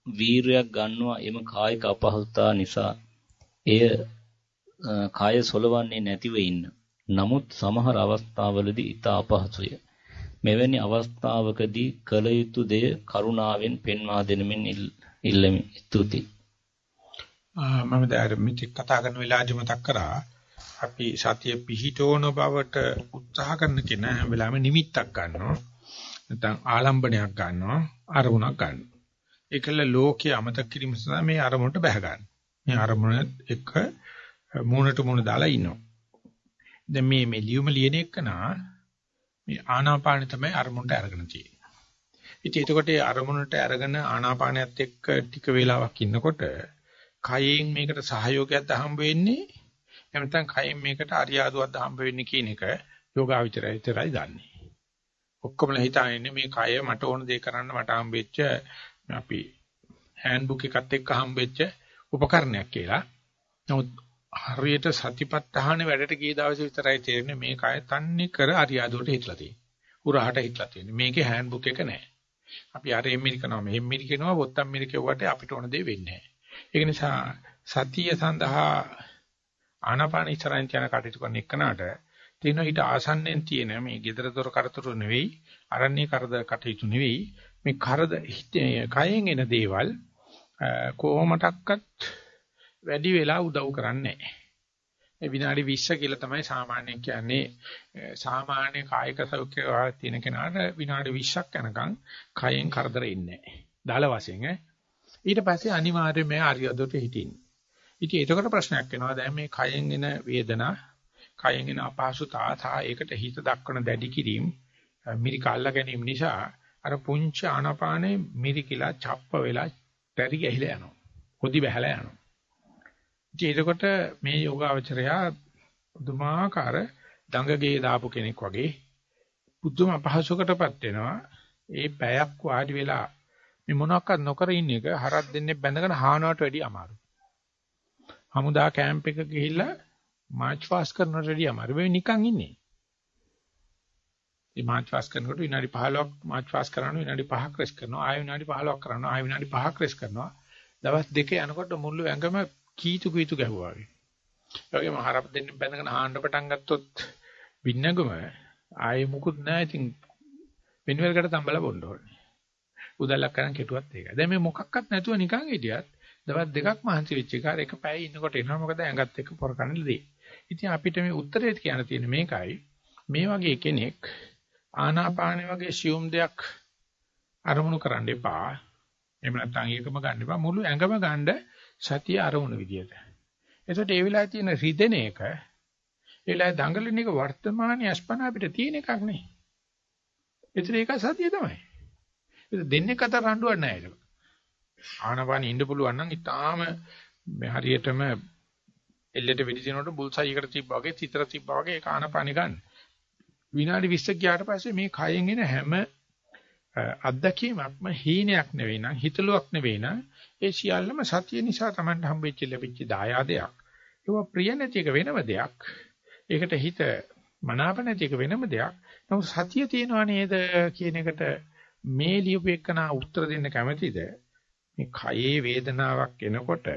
වීරයක් ගන්නවා එම කායික අපහසුතා නිසා එය කාය සොලවන්නේ නැතිව ඉන්න. නමුත් සමහර අවස්ථාවලදී ඊට අපහසුය. මෙවැනි අවස්ථාවකදී කල යුතු දෙය කරුණාවෙන් පෙන්වා දෙනමින් ඉල්ලමි. ස්තුතියි. මම දැන් මිත්‍ය කතා කරන වෙලාවදී මතක් කරා අපි සතිය පිහිටෝන බවට උත්සාහ කරන කෙනා හැම වෙලාවෙම නිමිත්තක් ගන්නවා. නැත්නම් ආලම්බණයක් ගන්නවා, අරමුණක් ගන්නවා. ඒකල ලෝකයේ අමතක කිරීම සඳහා මේ අරමුණට බැහැ ගන්න. මේ අරමුණ එක මූණට මූණ දාලා ඉන්නවා. දැන් මේ මේ ලියුම ලියන එකනා මේ ආනාපාන තමයි අරමුණට අරගෙන තියෙන්නේ. ඉතින් එතකොට ඒ අරමුණට අරගෙන ආනාපානයත් එක්ක ටික වේලාවක් ඉන්නකොට කයෙන් මේකට සහයෝගයක් හම්බ වෙන්නේ එහෙම නැත්නම් කයෙන් මේකට අරියාදුවක් හම්බ වෙන්නේ කියන එක යෝගාවිචරය විතරයි දන්නේ. ඔක්කොමලා හිතාන්නේ මේ කය මට ඕන දේ කරන්න මට හම්බෙච්ච අපි හෑන්ඩ්බුක් එකත් එක්ක හම්බෙච්ච උපකරණයක් කියලා. නමුත් හරියට සතිපත්තහන වැඩට ගිය දවසේ විතරයි තේරෙන්නේ මේ කය තන්නේ කර අරියාදුවට හිටලා තියෙන්නේ. උරහට හිටලා තියෙන්නේ. මේකේ හෑන්ඩ්බුක් එක නැහැ. අපි අර එම්මිරි කරනවා මෙහෙම මිරි කරනවා බොත්තම් මිරි කෙවුවට අපිට ඕන දේ වෙන්නේ නැහැ. ඒක නිසා සතිය සඳහා ආනාපාන ඉස්සරහින් යන කටයුතු කරන එකනට තියෙන ඊට ආසන්නෙන් තියෙන මේ gedara dor කරතුරු නෙවෙයි අරණ්‍ය කරද කටයුතු නෙවෙයි මේ කරද කයෙන් එන දේවල් කොහොමඩක්වත් වැඩි වෙලා උදව් කරන්නේ නැහැ. විනාඩි 20 කියලා තමයි සාමාන්‍යයෙන් කියන්නේ සාමාන්‍ය කායික සෞඛ්‍ය තියෙන කෙනාට විනාඩි 20ක් යනකම් කයෙන් කරදර ඉන්නේ නැහැ. දාල වශයෙන් ඊට පස්සේ අනිවාර්යයෙන් මේ ආර්යදොට හිටින්නේ. ඉතින් ඒකට ප්‍රශ්නයක් එනවා දැන් මේ කයෙන් එන වේදනා කයෙන් එන අපහසුතා සහ ඒකට හිත දක්වන දැඩි කිරීම මිරිකල්ලා ගැනීම නිසා අර පුංචි ආනාපානේ මිරිකිලා චප්ප වෙලා තරි ගහිලා යනවා. හොදි බහැලා යනවා. ඉතින් එතකොට මේ යෝගාවචරයා පුදුමාකාර දඟගේ දාපු කෙනෙක් වගේ පුදුම අපහසුකටපත් වෙනවා. ඒ පැයක් වාඩි වෙලා මේ මොනවාක්වත් නොකර ඉන්න එක හරක් දෙන්නේ බැඳගෙන හානවට වැඩිය අමාරුයි. හමුදා කැම්ප් එක ගිහිල්ලා මාච් ෆාස් කරනවට වැඩිය අමාරුයි. මේ නිකන් ඉන්නේ. මේ මාච් ෆාස් කරනකොට විනාඩි 15ක් මාච් ෆාස් කරනවා විනාඩි 5ක් රෙස් කරනවා ආය විනාඩි 15ක් කරනවා ආය විනාඩි 5ක් රෙස් කරනවා. දවස් දෙක යනකොට මුළු ඇඟම කීතු කීතු ගැහුවා වගේ. ඒ වගේම හරප දෙන්න බැඳගෙන ආහන්න පටන් ගත්තොත් වින්නගම ආයේ මුකුත් නැහැ. ඉතින් වෙනවලකට තම්බලා බොන්න ඕනේ. උදැල්ලක් කරන් කෙටුවත් ඒකයි. දැන් මේ මොකක්වත් නැතුව නිකන් හිටියත් දවස් දෙකක් මහන්සි වෙච්ච එක එක පැය ඉන්නකොට එනවා මොකද ඇඟත් එක්ක පොරකන්නේ දෙයි. ඉතින් අපිට මේ උත්තරේ කියන්න තියෙන මේකයි. මේ වගේ කෙනෙක් ආනාපානෙ වගේ සියුම් දෙයක් අරමුණු කරන්න එපා. එහෙම නැත්නම් ඒකම ගන්න එපා. මුළු ඇඟම ගන්න සතිය අරමුණු විදියට. එතකොට ඒ වෙලාවේ තියෙන රිදෙන එක ඒ වෙලාවේ දඟලන එක වර්තමානයේ අස්පන අපිට තියෙන එකක් නේ. ඒතර ඒක සතිය තමයි. ඒක දෙන්නේ කතර රණ්ඩුවක් නැහැ ඒක. ආනපාන ඉන්න පුළුවන් නම් ඊටාම මේ හරියටම එල්ලෙට වෙඩි දිනනකොට බුල්සයි එකට තිබ්බා වගේ චිත්‍ර තිබ්බා වගේ ඒක ආනපාන ගන්න. විනාඩි 20ක් ගියාට පස්සේ මේ කයෙන් එන හැම අත්දැකීමක්ම හීනයක් නෙවෙයි නම් හිතලුවක් නෙවෙයි නම් ඒ සියල්ලම සතිය නිසා Tamanට හම්බෙච්ච ලැබිච්ච දායාදයක්. ඒක ප්‍රිය නැති එක වෙනම දෙයක්. ඒකට හිත මනාප නැති එක වෙනම දෙයක්. නමුත් සතිය තියනවා නේද කියන එකට මේ ලියුපු එකන උත්තර දෙන්න කැමැතිද? මේ කයේ වේදනාවක් එනකොට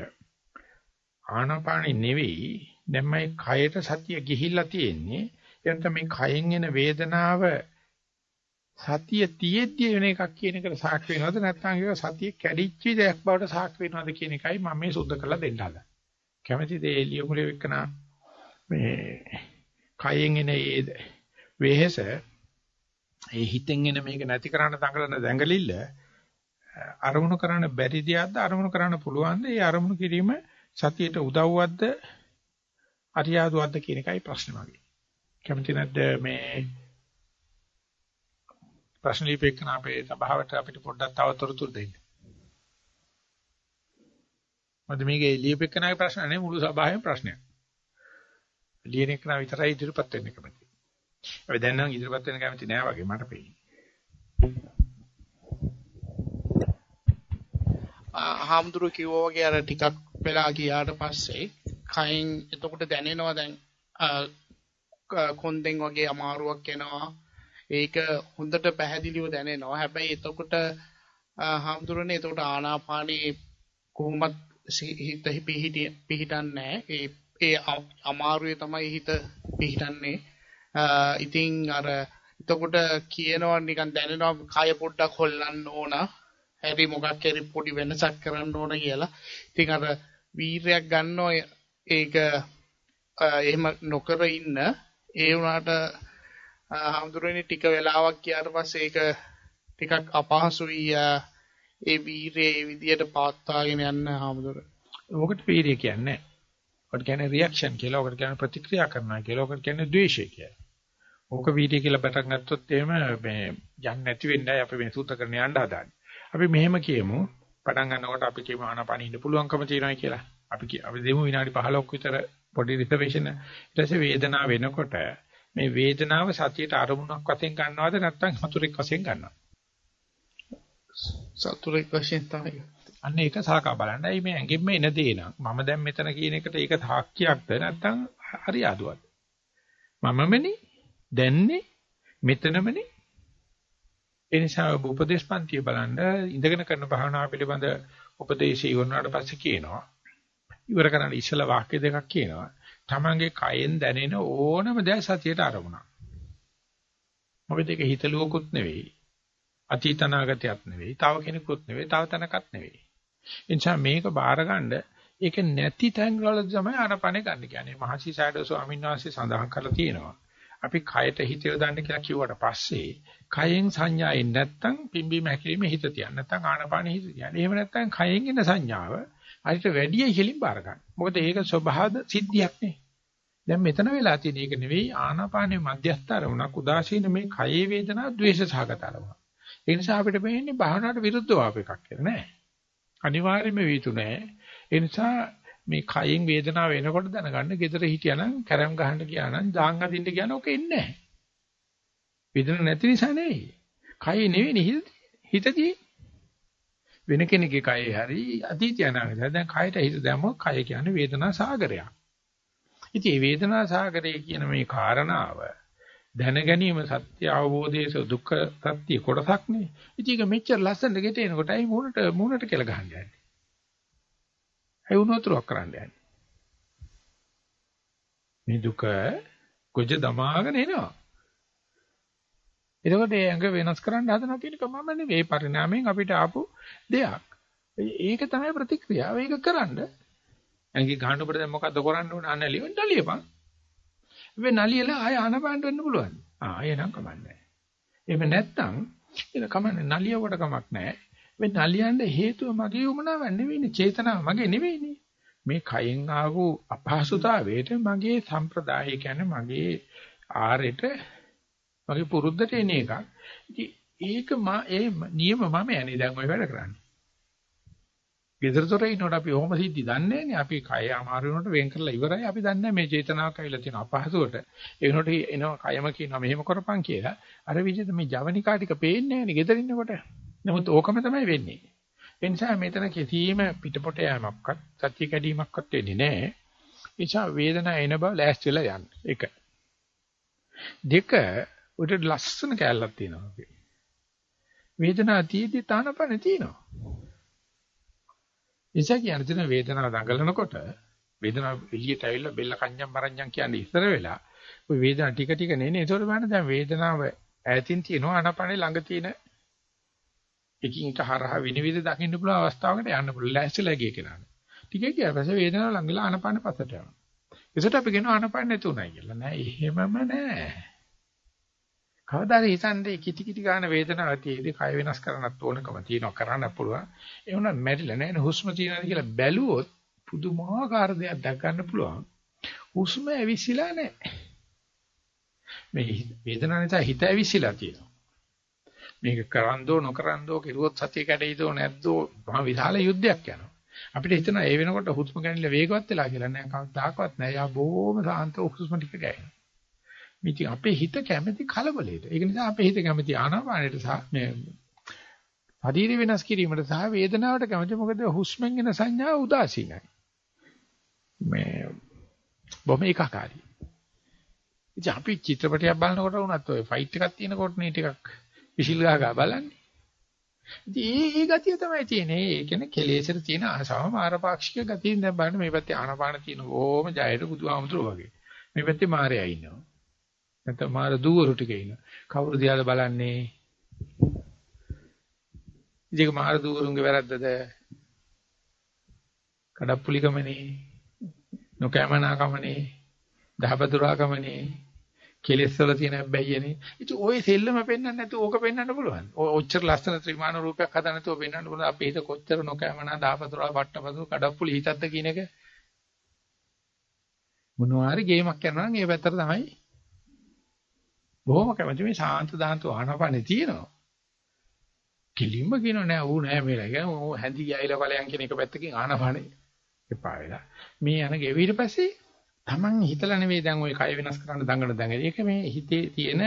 ආනාපානෙ නෙවෙයි දැන් මේ කයට සතිය ගිහිල්ලා තියෙන්නේ එතන මේ කයෙන් එන වේදනාව සතිය තියෙද්දී වෙන එකක් කියන එකට සාක්ෂි වෙනවද නැත්නම් ඒක සතිය කැඩිච්ච දෙයක් බවට සාක්ෂි වෙනවද කියන එකයි මම මේ සුද්ධ කරලා දෙන්න හදන්නේ. කැමැතිද ඒ ලියුමුලේ එක්කන මේ කයෙන් එන ඒ වෙහෙස ඒ හිතෙන් එන මේක නැති කරන්න දඟලන දැඟලිල්ල අරමුණු කරන්න බැරි දියක්ද අරමුණු කරන්න පුළුවන්ද? ඒ අරමුණු කිරීම සතියට උදව්වක්ද අරියාදුවක්ද කියන එකයි ප්‍රශ්නේ මගේ. කැමති නැද්ද මේ ප්‍රශ්න ලිපෙකන අපේ සභාවට අපිට පොඩ්ඩක් තවතොරතුරු දෙන්න. මොකද මේකේ ලියපෙකනගේ ප්‍රශ්න නෙවෙයි මුළු සභාවේම ප්‍රශ්නයක්. ලියන එක විතරයි ඉදිරිපත් වෙන්න කැමති. අපි දැන් නම් ඉදිරිපත් වෙන්න කැමති නෑ වගේ මට පේන්නේ. හාමුදුරුවෝ කිව්වා වගේ අර ටිකක් වෙලා ගියාට පස්සේ කයින් එතකොට දැනෙනවා දැන් කොන්දෙන් වගේ අමාරුවක් එනවා. ඒක හොඳට පැහැදිලිව දැනෙනවා. හැබැයි එතකොට හාමුදුරනේ එතකොට ආනාපානේ කොහොමත් හිත පිහිටන්නේ ඒ ඒ අමාරුවේ තමයි හිත පිහිටන්නේ. ඉතින් අර එතකොට කියනවා නිකන් දැනෙනවා කය පොඩ්ඩක් හොල්ලන්න ඕන. හැරි මොකක් හරි පොඩි වෙනසක් කරන්න ඕන කියලා. ඉතින් අර වීරයක් ගන්නවා ඒක එහෙම නොකර ඉන්න ඒ වුණාට හඳුරන්නේ ටික වෙලාවක් ගියාට පස්සේ ඒක ටිකක් අපහසුයි ඒ වීරයේ ඒ විදියට පාත්වාගෙන යන්න හඳුර. ඔකට වීරිය කියන්නේ ඔකට කියන්නේ රියැක්ෂන් කියලා. ඔකට කියන්නේ ප්‍රතික්‍රියා කරනවා කියලා. ඔකට කියන්නේ ද්වේෂය කියලා. ඕක වීර්ය කියලා පටන් ගත්තොත් එහෙම මේ යන්නේ නැති වෙන්නයි අපි මේ සූත්‍ර කරන්න යන්න හදාන්නේ. අපි මෙහෙම කියමු පටන් ගන්නකොට අපි කියමු ආනාපානෙ ඉන්න පුළුවන්කම තියෙනවා කියලා. අපි අපි දෙමු විනාඩි 15ක් විතර පොඩි රිසර්වේෂන්. ඊට පස්සේ වේදනාව වෙනකොට මේ වේදනාව සතියට අරමුණක් වශයෙන් ගන්නවද නැත්නම් සතුරෙක් වශයෙන් ගන්නවද? සතුරෙක් වශයෙන් තමයි. අන්න ඒක සලකා බලන්න. ඇයි මේ ඇඟෙන්න එන දේ නම් මම දැන් මෙතන කියන එකට ඒක සාක්ෂියක්ද නැත්නම් හරි ආදුවද? මමමනේ දැන්නේ මෙතනමනේ ඒ නිසා උපදේශ පන්තිය බලන්න ඉඳගෙන කරන භාවනාව පිළිබඳ උපදේශය ඉවරනාට පස්සේ කියනවා. ඉවර කරන්න ඉස්සලා වාක්‍ය දෙකක් කියනවා. තමන්ගේ කයෙන් දැනෙන ඕනම දේ සතියට අරමුණක්. මොකද ඒක හිතලුවකුත් නෙවෙයි. අතීත අනාගතයක් නෙවෙයි. තව කෙනෙකුත් නෙවෙයි. තව තැනකත් නෙවෙයි. ඒ නිසා මේක බාරගන්න ඒක නැති තැන් වල තමයි ආනපනේ ගන්න කියන්නේ. මහසි සයඩෝ ස්වාමීන් වහන්සේ සඳහන් කරලා තියෙනවා. අපි කයට හිත යොදන්න කියලා කිව්වට පස්සේ කයෙන් සංඥාවෙන් නැත්තම් පිම්බීම හැකිලිම හිත තියන්න නැත්තම් ආනපානෙ හිත තියන්න. එහෙම නැත්තම් කයෙන් එන සංඥාව අරිට වැඩි ඉහලින් බාර ගන්න. මොකද ඒක ස්වභාව සිද්ධියක් නේ. දැන් මෙතන වෙලා තියෙන එක නෙවෙයි ආනාපානයේ මධ්‍යස්ථ අරමුණක් උදාසීන මේ කයේ වේදනා ද්වේෂ සහගත අරමුණ. ඒ නිසා අපිට වෙන්නේ භාවනාවට විරුද්ධව ආප එකක් කියලා නෑ. අනිවාර්යයෙන්ම වේතු නෑ. ඒ නිසා මේ කයෙන් වේදනාව එනකොට දැනගන්න gedara හිටියානම් කැරම් ගහන්න ගියානම් දාන් අදින්න කියන ඔක එන්නේ නැහැ. වේදන නැති නිසා නෙවෙයි. කය නෙවෙයි හිතදී වෙන කෙනෙක්ගේ කයේ හරි අතීතය අනාගතය. දැන් කයට හිත දැම්මොත් කය කියන්නේ වේදනා සාගරයක්. ඉතින් මේ වේදනා සාගරය කියන මේ කාරණාව දැන ගැනීම සත්‍ය අවබෝධයේ දුක්ඛ සත්‍ය කොටසක් නේ. ඉතින් ඒක මෙච්චර ලස්සනට ගෙටේනකොටයි මූණට මූණට කියලා ගහන්නේ. ඒ වුණොතුරක් කරන්න යන්නේ. මේ දුක කොජ දමාගෙන එනවා. එතකොට ඒ ඇඟ වෙනස් කරන්න හදනවා කියන එක මම නෙවෙයි පරිණාමයෙන් අපිට ආපු දෙයක්. ඒක තමයි ප්‍රතික්‍රියාව. ඒක කරන්න. ඇඟේ ගහන්න ඔබට දැන් මොකද්ද කරන්න ඕන? අන්න ලියන්න ලියපන්. වෙ නලියලා ආය ආනපාන වෙන්න පුළුවන්. ආ එනම් කමන්නේ. එහෙම නැත්තම් ඒක කමන්නේ නලියවට කමක් නැහැ. මේ නලියන්න හේතුව මගේ උමනාවක් නෙවෙයිනේ. චේතනාව මගේ නෙවෙයිනේ. මේ කයෙන් ආපු අපහසුතාවයට මගේ සම්ප්‍රදාය කියන්නේ මගේ ආරෙට මගේ පුරුද්දට එන එකක්. ඉතින් ඒක මා ඒ නියම මම යන්නේ දැන් ওই වැඩ කරන්නේ. ගෙදරතොර ඉන්නකොට අපි ඔහොම සිද්ධි දන්නේ නැහැ අපි කය අමාරු වෙනකොට වෙන් කරලා ඉවරයි අපි දන්නේ මේ චේතනාවක් ඇවිල්ලා තියෙන අපහසුවට ඒ වෙනකොට එනවා කයම කියනවා මෙහෙම කරපන් කියලා අර විදිහට මේ ජවනිකා ටික පේන්නේ නැහැ නේ ගෙදර ඉන්නකොට නමුත් ඕකම තමයි වෙන්නේ. ඒ නිසා මෙතන කිසිම පිටපොට යෑමක්වත් සත්‍ය කැඩීමක්වත් වෙන්නේ නැහැ. ඒ නිසා වේදනාව එන බව ලෑස්තිලා යන්න. එක දෙක උඩ ලස්සන කැලලක් තියෙනවා වේදනාව තියදී තානපන තියෙනවා. නිසා කියන දේ වේදනාව දඟලනකොට වේදනාව එළියට ඇවිල්ලා බෙල්ල කන්ජම් මරන්ජම් කියන්නේ ඉස්සර වෙලා ওই වේදනාව ටික ටික නෙනේ ඒතකොට බලන්න දැන් වේදනාව ඈතින් තියෙනවා අනපනේ ළඟ තියෙන එකින් එක හරහා විනිවිද දකින්න පුළුවන් අවස්ථාවකට යන්න පුළුවන්. ලෑස්තිලා ගිය කෙනාට. ටික ගියා පස්සේ වේදනාව ළඟලා අනපනේ පස්සට යනවා. ඒසට අපි කියනවා අනපනේ නැතුණයි කියලා. නෑ එහෙමම නෑ. කවදාද හිතන්නේ කිටි කිටි ගන්න වේදනාව තියෙදි කය වෙනස් කරන්නත් ඕනකම තියෙනවා කරන්න පුළුවන්. ඒ වුණා මැරිලා නැහැ හුස්ම තියෙනවාද කියලා බැලුවොත් පුදුමාකාර දෙයක් දැක ගන්න පුළුවන්. හුස්ම ඇවිසිලා නැහැ මේ වේදනාව නිසා හිත ඇවිසිලා තියෙනවා. මේක කරන්දෝ නොකරන්දෝ කෙරුවොත් සතිය කැඩෙයිදෝ නැද්දෝ මහා විශාල යුද්ධයක් යනවා අපිට හිතනවා ඒ වෙනකොට හුස්ම ගැනීම වේගවත් වෙලා කියලා නෑ කවදාකවත් නෑ යා බොහොම සාන්ත හුස්ම ටික ගෑනවා ඉතින් අපේ හිත කැමති කලබලයට. ඒක නිසා අපේ හිත කැමති ආනාපානයට සහ මේ ශරීර වෙනස් කිරීමට සහ වේදනාවට කැමති මොකද හුස්මෙන් එන සංඥා උදාසීනයි. මේ බොහොම ඒකාකාරී. ඉතින් අපි චිත්‍රපටයක් බලනකොට වුණත් ඔය ෆයිට් එකක් තියෙනකොට නේ ටිකක් විසිල් ගහගා බලන්නේ. ඉතින් ඒ ඒ ගතිය තමයි තියෙන්නේ. ඒ කියන්නේ කෙලෙසට තියෙන ආසාව මාරපාක්ෂික ගතියෙන් දැන් බලන්න මේ පැත්තේ ආනාපාන තියෙන ඕම ජයයට බුදුහාමුදුරුවෝ වගේ. මේ පැත්තේ මාරයා ඉන්නවා. නැත්නම් මාර දුවරු ටික ඉන්න. කවුරු දිහාද බලන්නේ? ඉතින් මාර දුවරුන්ගේ වැරද්දද? කඩප්පුලිකමනේ. නොකෑමනාකමනේ. දහපතුරාකමනේ. කෙලෙස් වල තියෙන හැබැයිනේ. ඉතින් ওই සෙල්ලම පෙන්වන්න නැතුව ඕක පෙන්වන්න පුළුවන්. ඔච්චර ලස්සන ත්‍රිමාන රූපයක් හදන්න නැතුව පෙන්වන්න පුළුවන්. අපේ හිත කොච්චර නොකෑමනා දහපතුරා වට්ටපතු කඩප්පුලි හිතක්ද කියන එක මොනවා හරි ගේමක් කරනවා නම් ඒ පැත්තට තමයි බොහොම කැමති මේ ශාන්ත දාන්ත ආනපනේ තියෙනවා. කිලින්ම කියනවා නෑ ඌ නෑ මේලා. කියන්නේ ඌ හැඳි ගෑයිලා ඵලයන් කියන එක පැත්තකින් ආනපනේ එපා වෙලා. මේ යන ගෙවි ඊට පස්සේ Taman හිතලා නෙවෙයි දැන් ওই කය වෙනස් කරන්න දඟන දඟන. ඒක මේ හිතේ තියෙන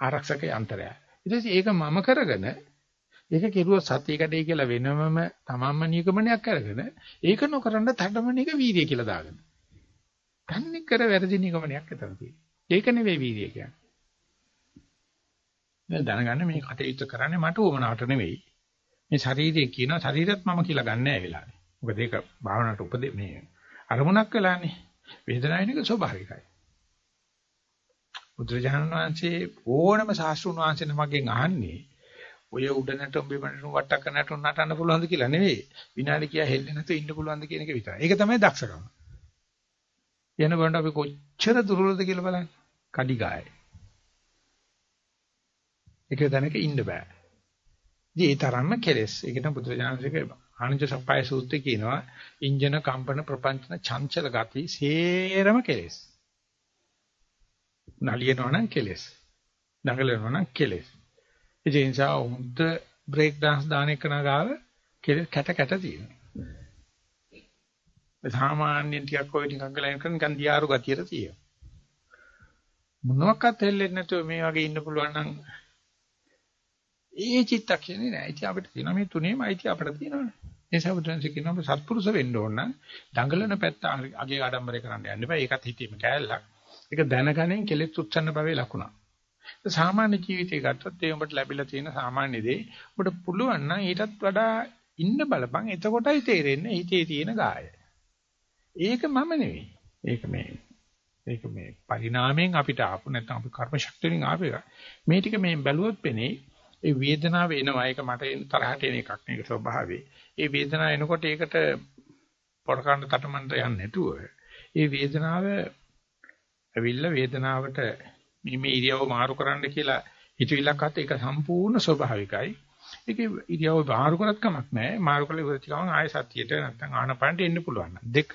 ආරක්ෂක යන්ත්‍රය. ඊට පස්සේ ඒක මම කරගෙන ඒක කෙරුවා සතිය කඩේ කියලා වෙනමම තමන්ම නිගමනයක් කරගෙන ඒක නොකරන තඩමන එක වීර්යය කියලා දාගෙන. තන්නේ කර වැරදි නිගමනයක් එතන තියෙනවා. ඒක නෙවෙයි වීර්යය කියන්නේ. දැන් දැනගන්න මේ කටයුත්ත කරන්නේ මට උවමනාවට නෙවෙයි. මේ ශරීරය කියන ශරීරත් මම කියලා ගන්න නැහැ වෙලාවේ. මොකද ඒක භාවනාවට උපදෙ මේ අරමුණක් වෙලානේ. වේදනාවනික ස්වභාවිකයි. බුදුරජාණන් වහන්සේ ඕනම ශාස්ත්‍රුන් වහන්සේ නමකින් අහන්නේ ඔය උඩ නැටුම් බිම නැටුම් වට්ටක් නැටුම් නටන්න පුළුවන්ද කියලා නෙවෙයි. විනාඩි කියා හෙල්ලෙ නැතුව ඉන්න පුළුවන්ද කියන එක විතරයි. ඒක තමයි දක්ෂකම. යන බණ්ඩ අපි කොච්චර දුරලද කියලා බලන්න. කඩිගායයි. ඒක දැනක ඉන්න බෑ. ඉතින් ඒ තරම්ම කෙලස්. ඒක නම් බුදුරජාණන්සේගේ ආනන්ද සප්පයි සූත්‍රයේ කියනවා ඉන්ජන කම්පන ප්‍රපංචන චංචල ගති සේරම කෙලස්. නලියනවා නම් කෙලස්. දඟලනවා නම් කෙලස්. ඒ නිසා උන්ට බ්‍රේක් dance දාන එක නගාව කෙලස් කැට කැට තියෙනවා. සාමාන්‍යයෙන් ටිකක් ඔය ටිකක් ගලන කරන නිකන් දියාරු ගතියට තියෙනවා. මොනවාක්වත් හෙල්ලෙන්නේ නැතුව මේ වගේ ඉන්න පුළුවන් නම් ඒ චිත්තක්ෂණේ නෑ. ඉතින් අපිට තියෙනවා මේ තුනේම අයිති අපිට තියෙනවනේ. ඒ නිසා බුදුන්සේ කියනවා සත්පුරුෂ වෙන්න ඕන නම් දඟලන පැත්ත අගේ ආඩම්බරේ කරන්න යන්න එපා. ඒකත් හිතීම කෑල්ලක්. ඒක දැනගැනීම කෙලෙස් උත්සන්න භවයේ ලකුණක්. සාමාන්‍ය ජීවිතය ගත්තොත් ඒ උඹට ලැබිලා තියෙන සාමාන්‍ය දේ උඹට පුළුවන් නම් ඊටත් වඩා ඉන්න බලපන්. එතකොටයි තේරෙන්නේ හිතේ තියෙන ගාය. ඒක මම නෙවෙයි. ඒක මේ ඒක මේ පරිණාමයෙන් අපිට ආපු නැත්නම් අපි කර්ම ශක්තියෙන් ආපු එක. මේ ටික මේ බැලුවොත් පෙනේ ඒ වේදනාව එනවා. ඒක මට තරහට එන එකක් නේ ස්වභාවය. ඒ වේදනාව එනකොට ඒකට පොරකන්න තටමන්ට යන්නේ නැතුව ඒ වේදනාව ඇවිල්ලා වේදනාවට මේ මේ ඉරියව මාරු කරන්න කියලා හිතවිලක් අත ඒක සම්පූර්ණ ස්වභාවිකයි. ඒකේ ඉරියව මාරු කරත් කමක් නැහැ. මාරු කළ ඉවරච්ච ගමන් ආය සතියට නැත්නම් ආනපනට එන්න පුළුවන්. දෙක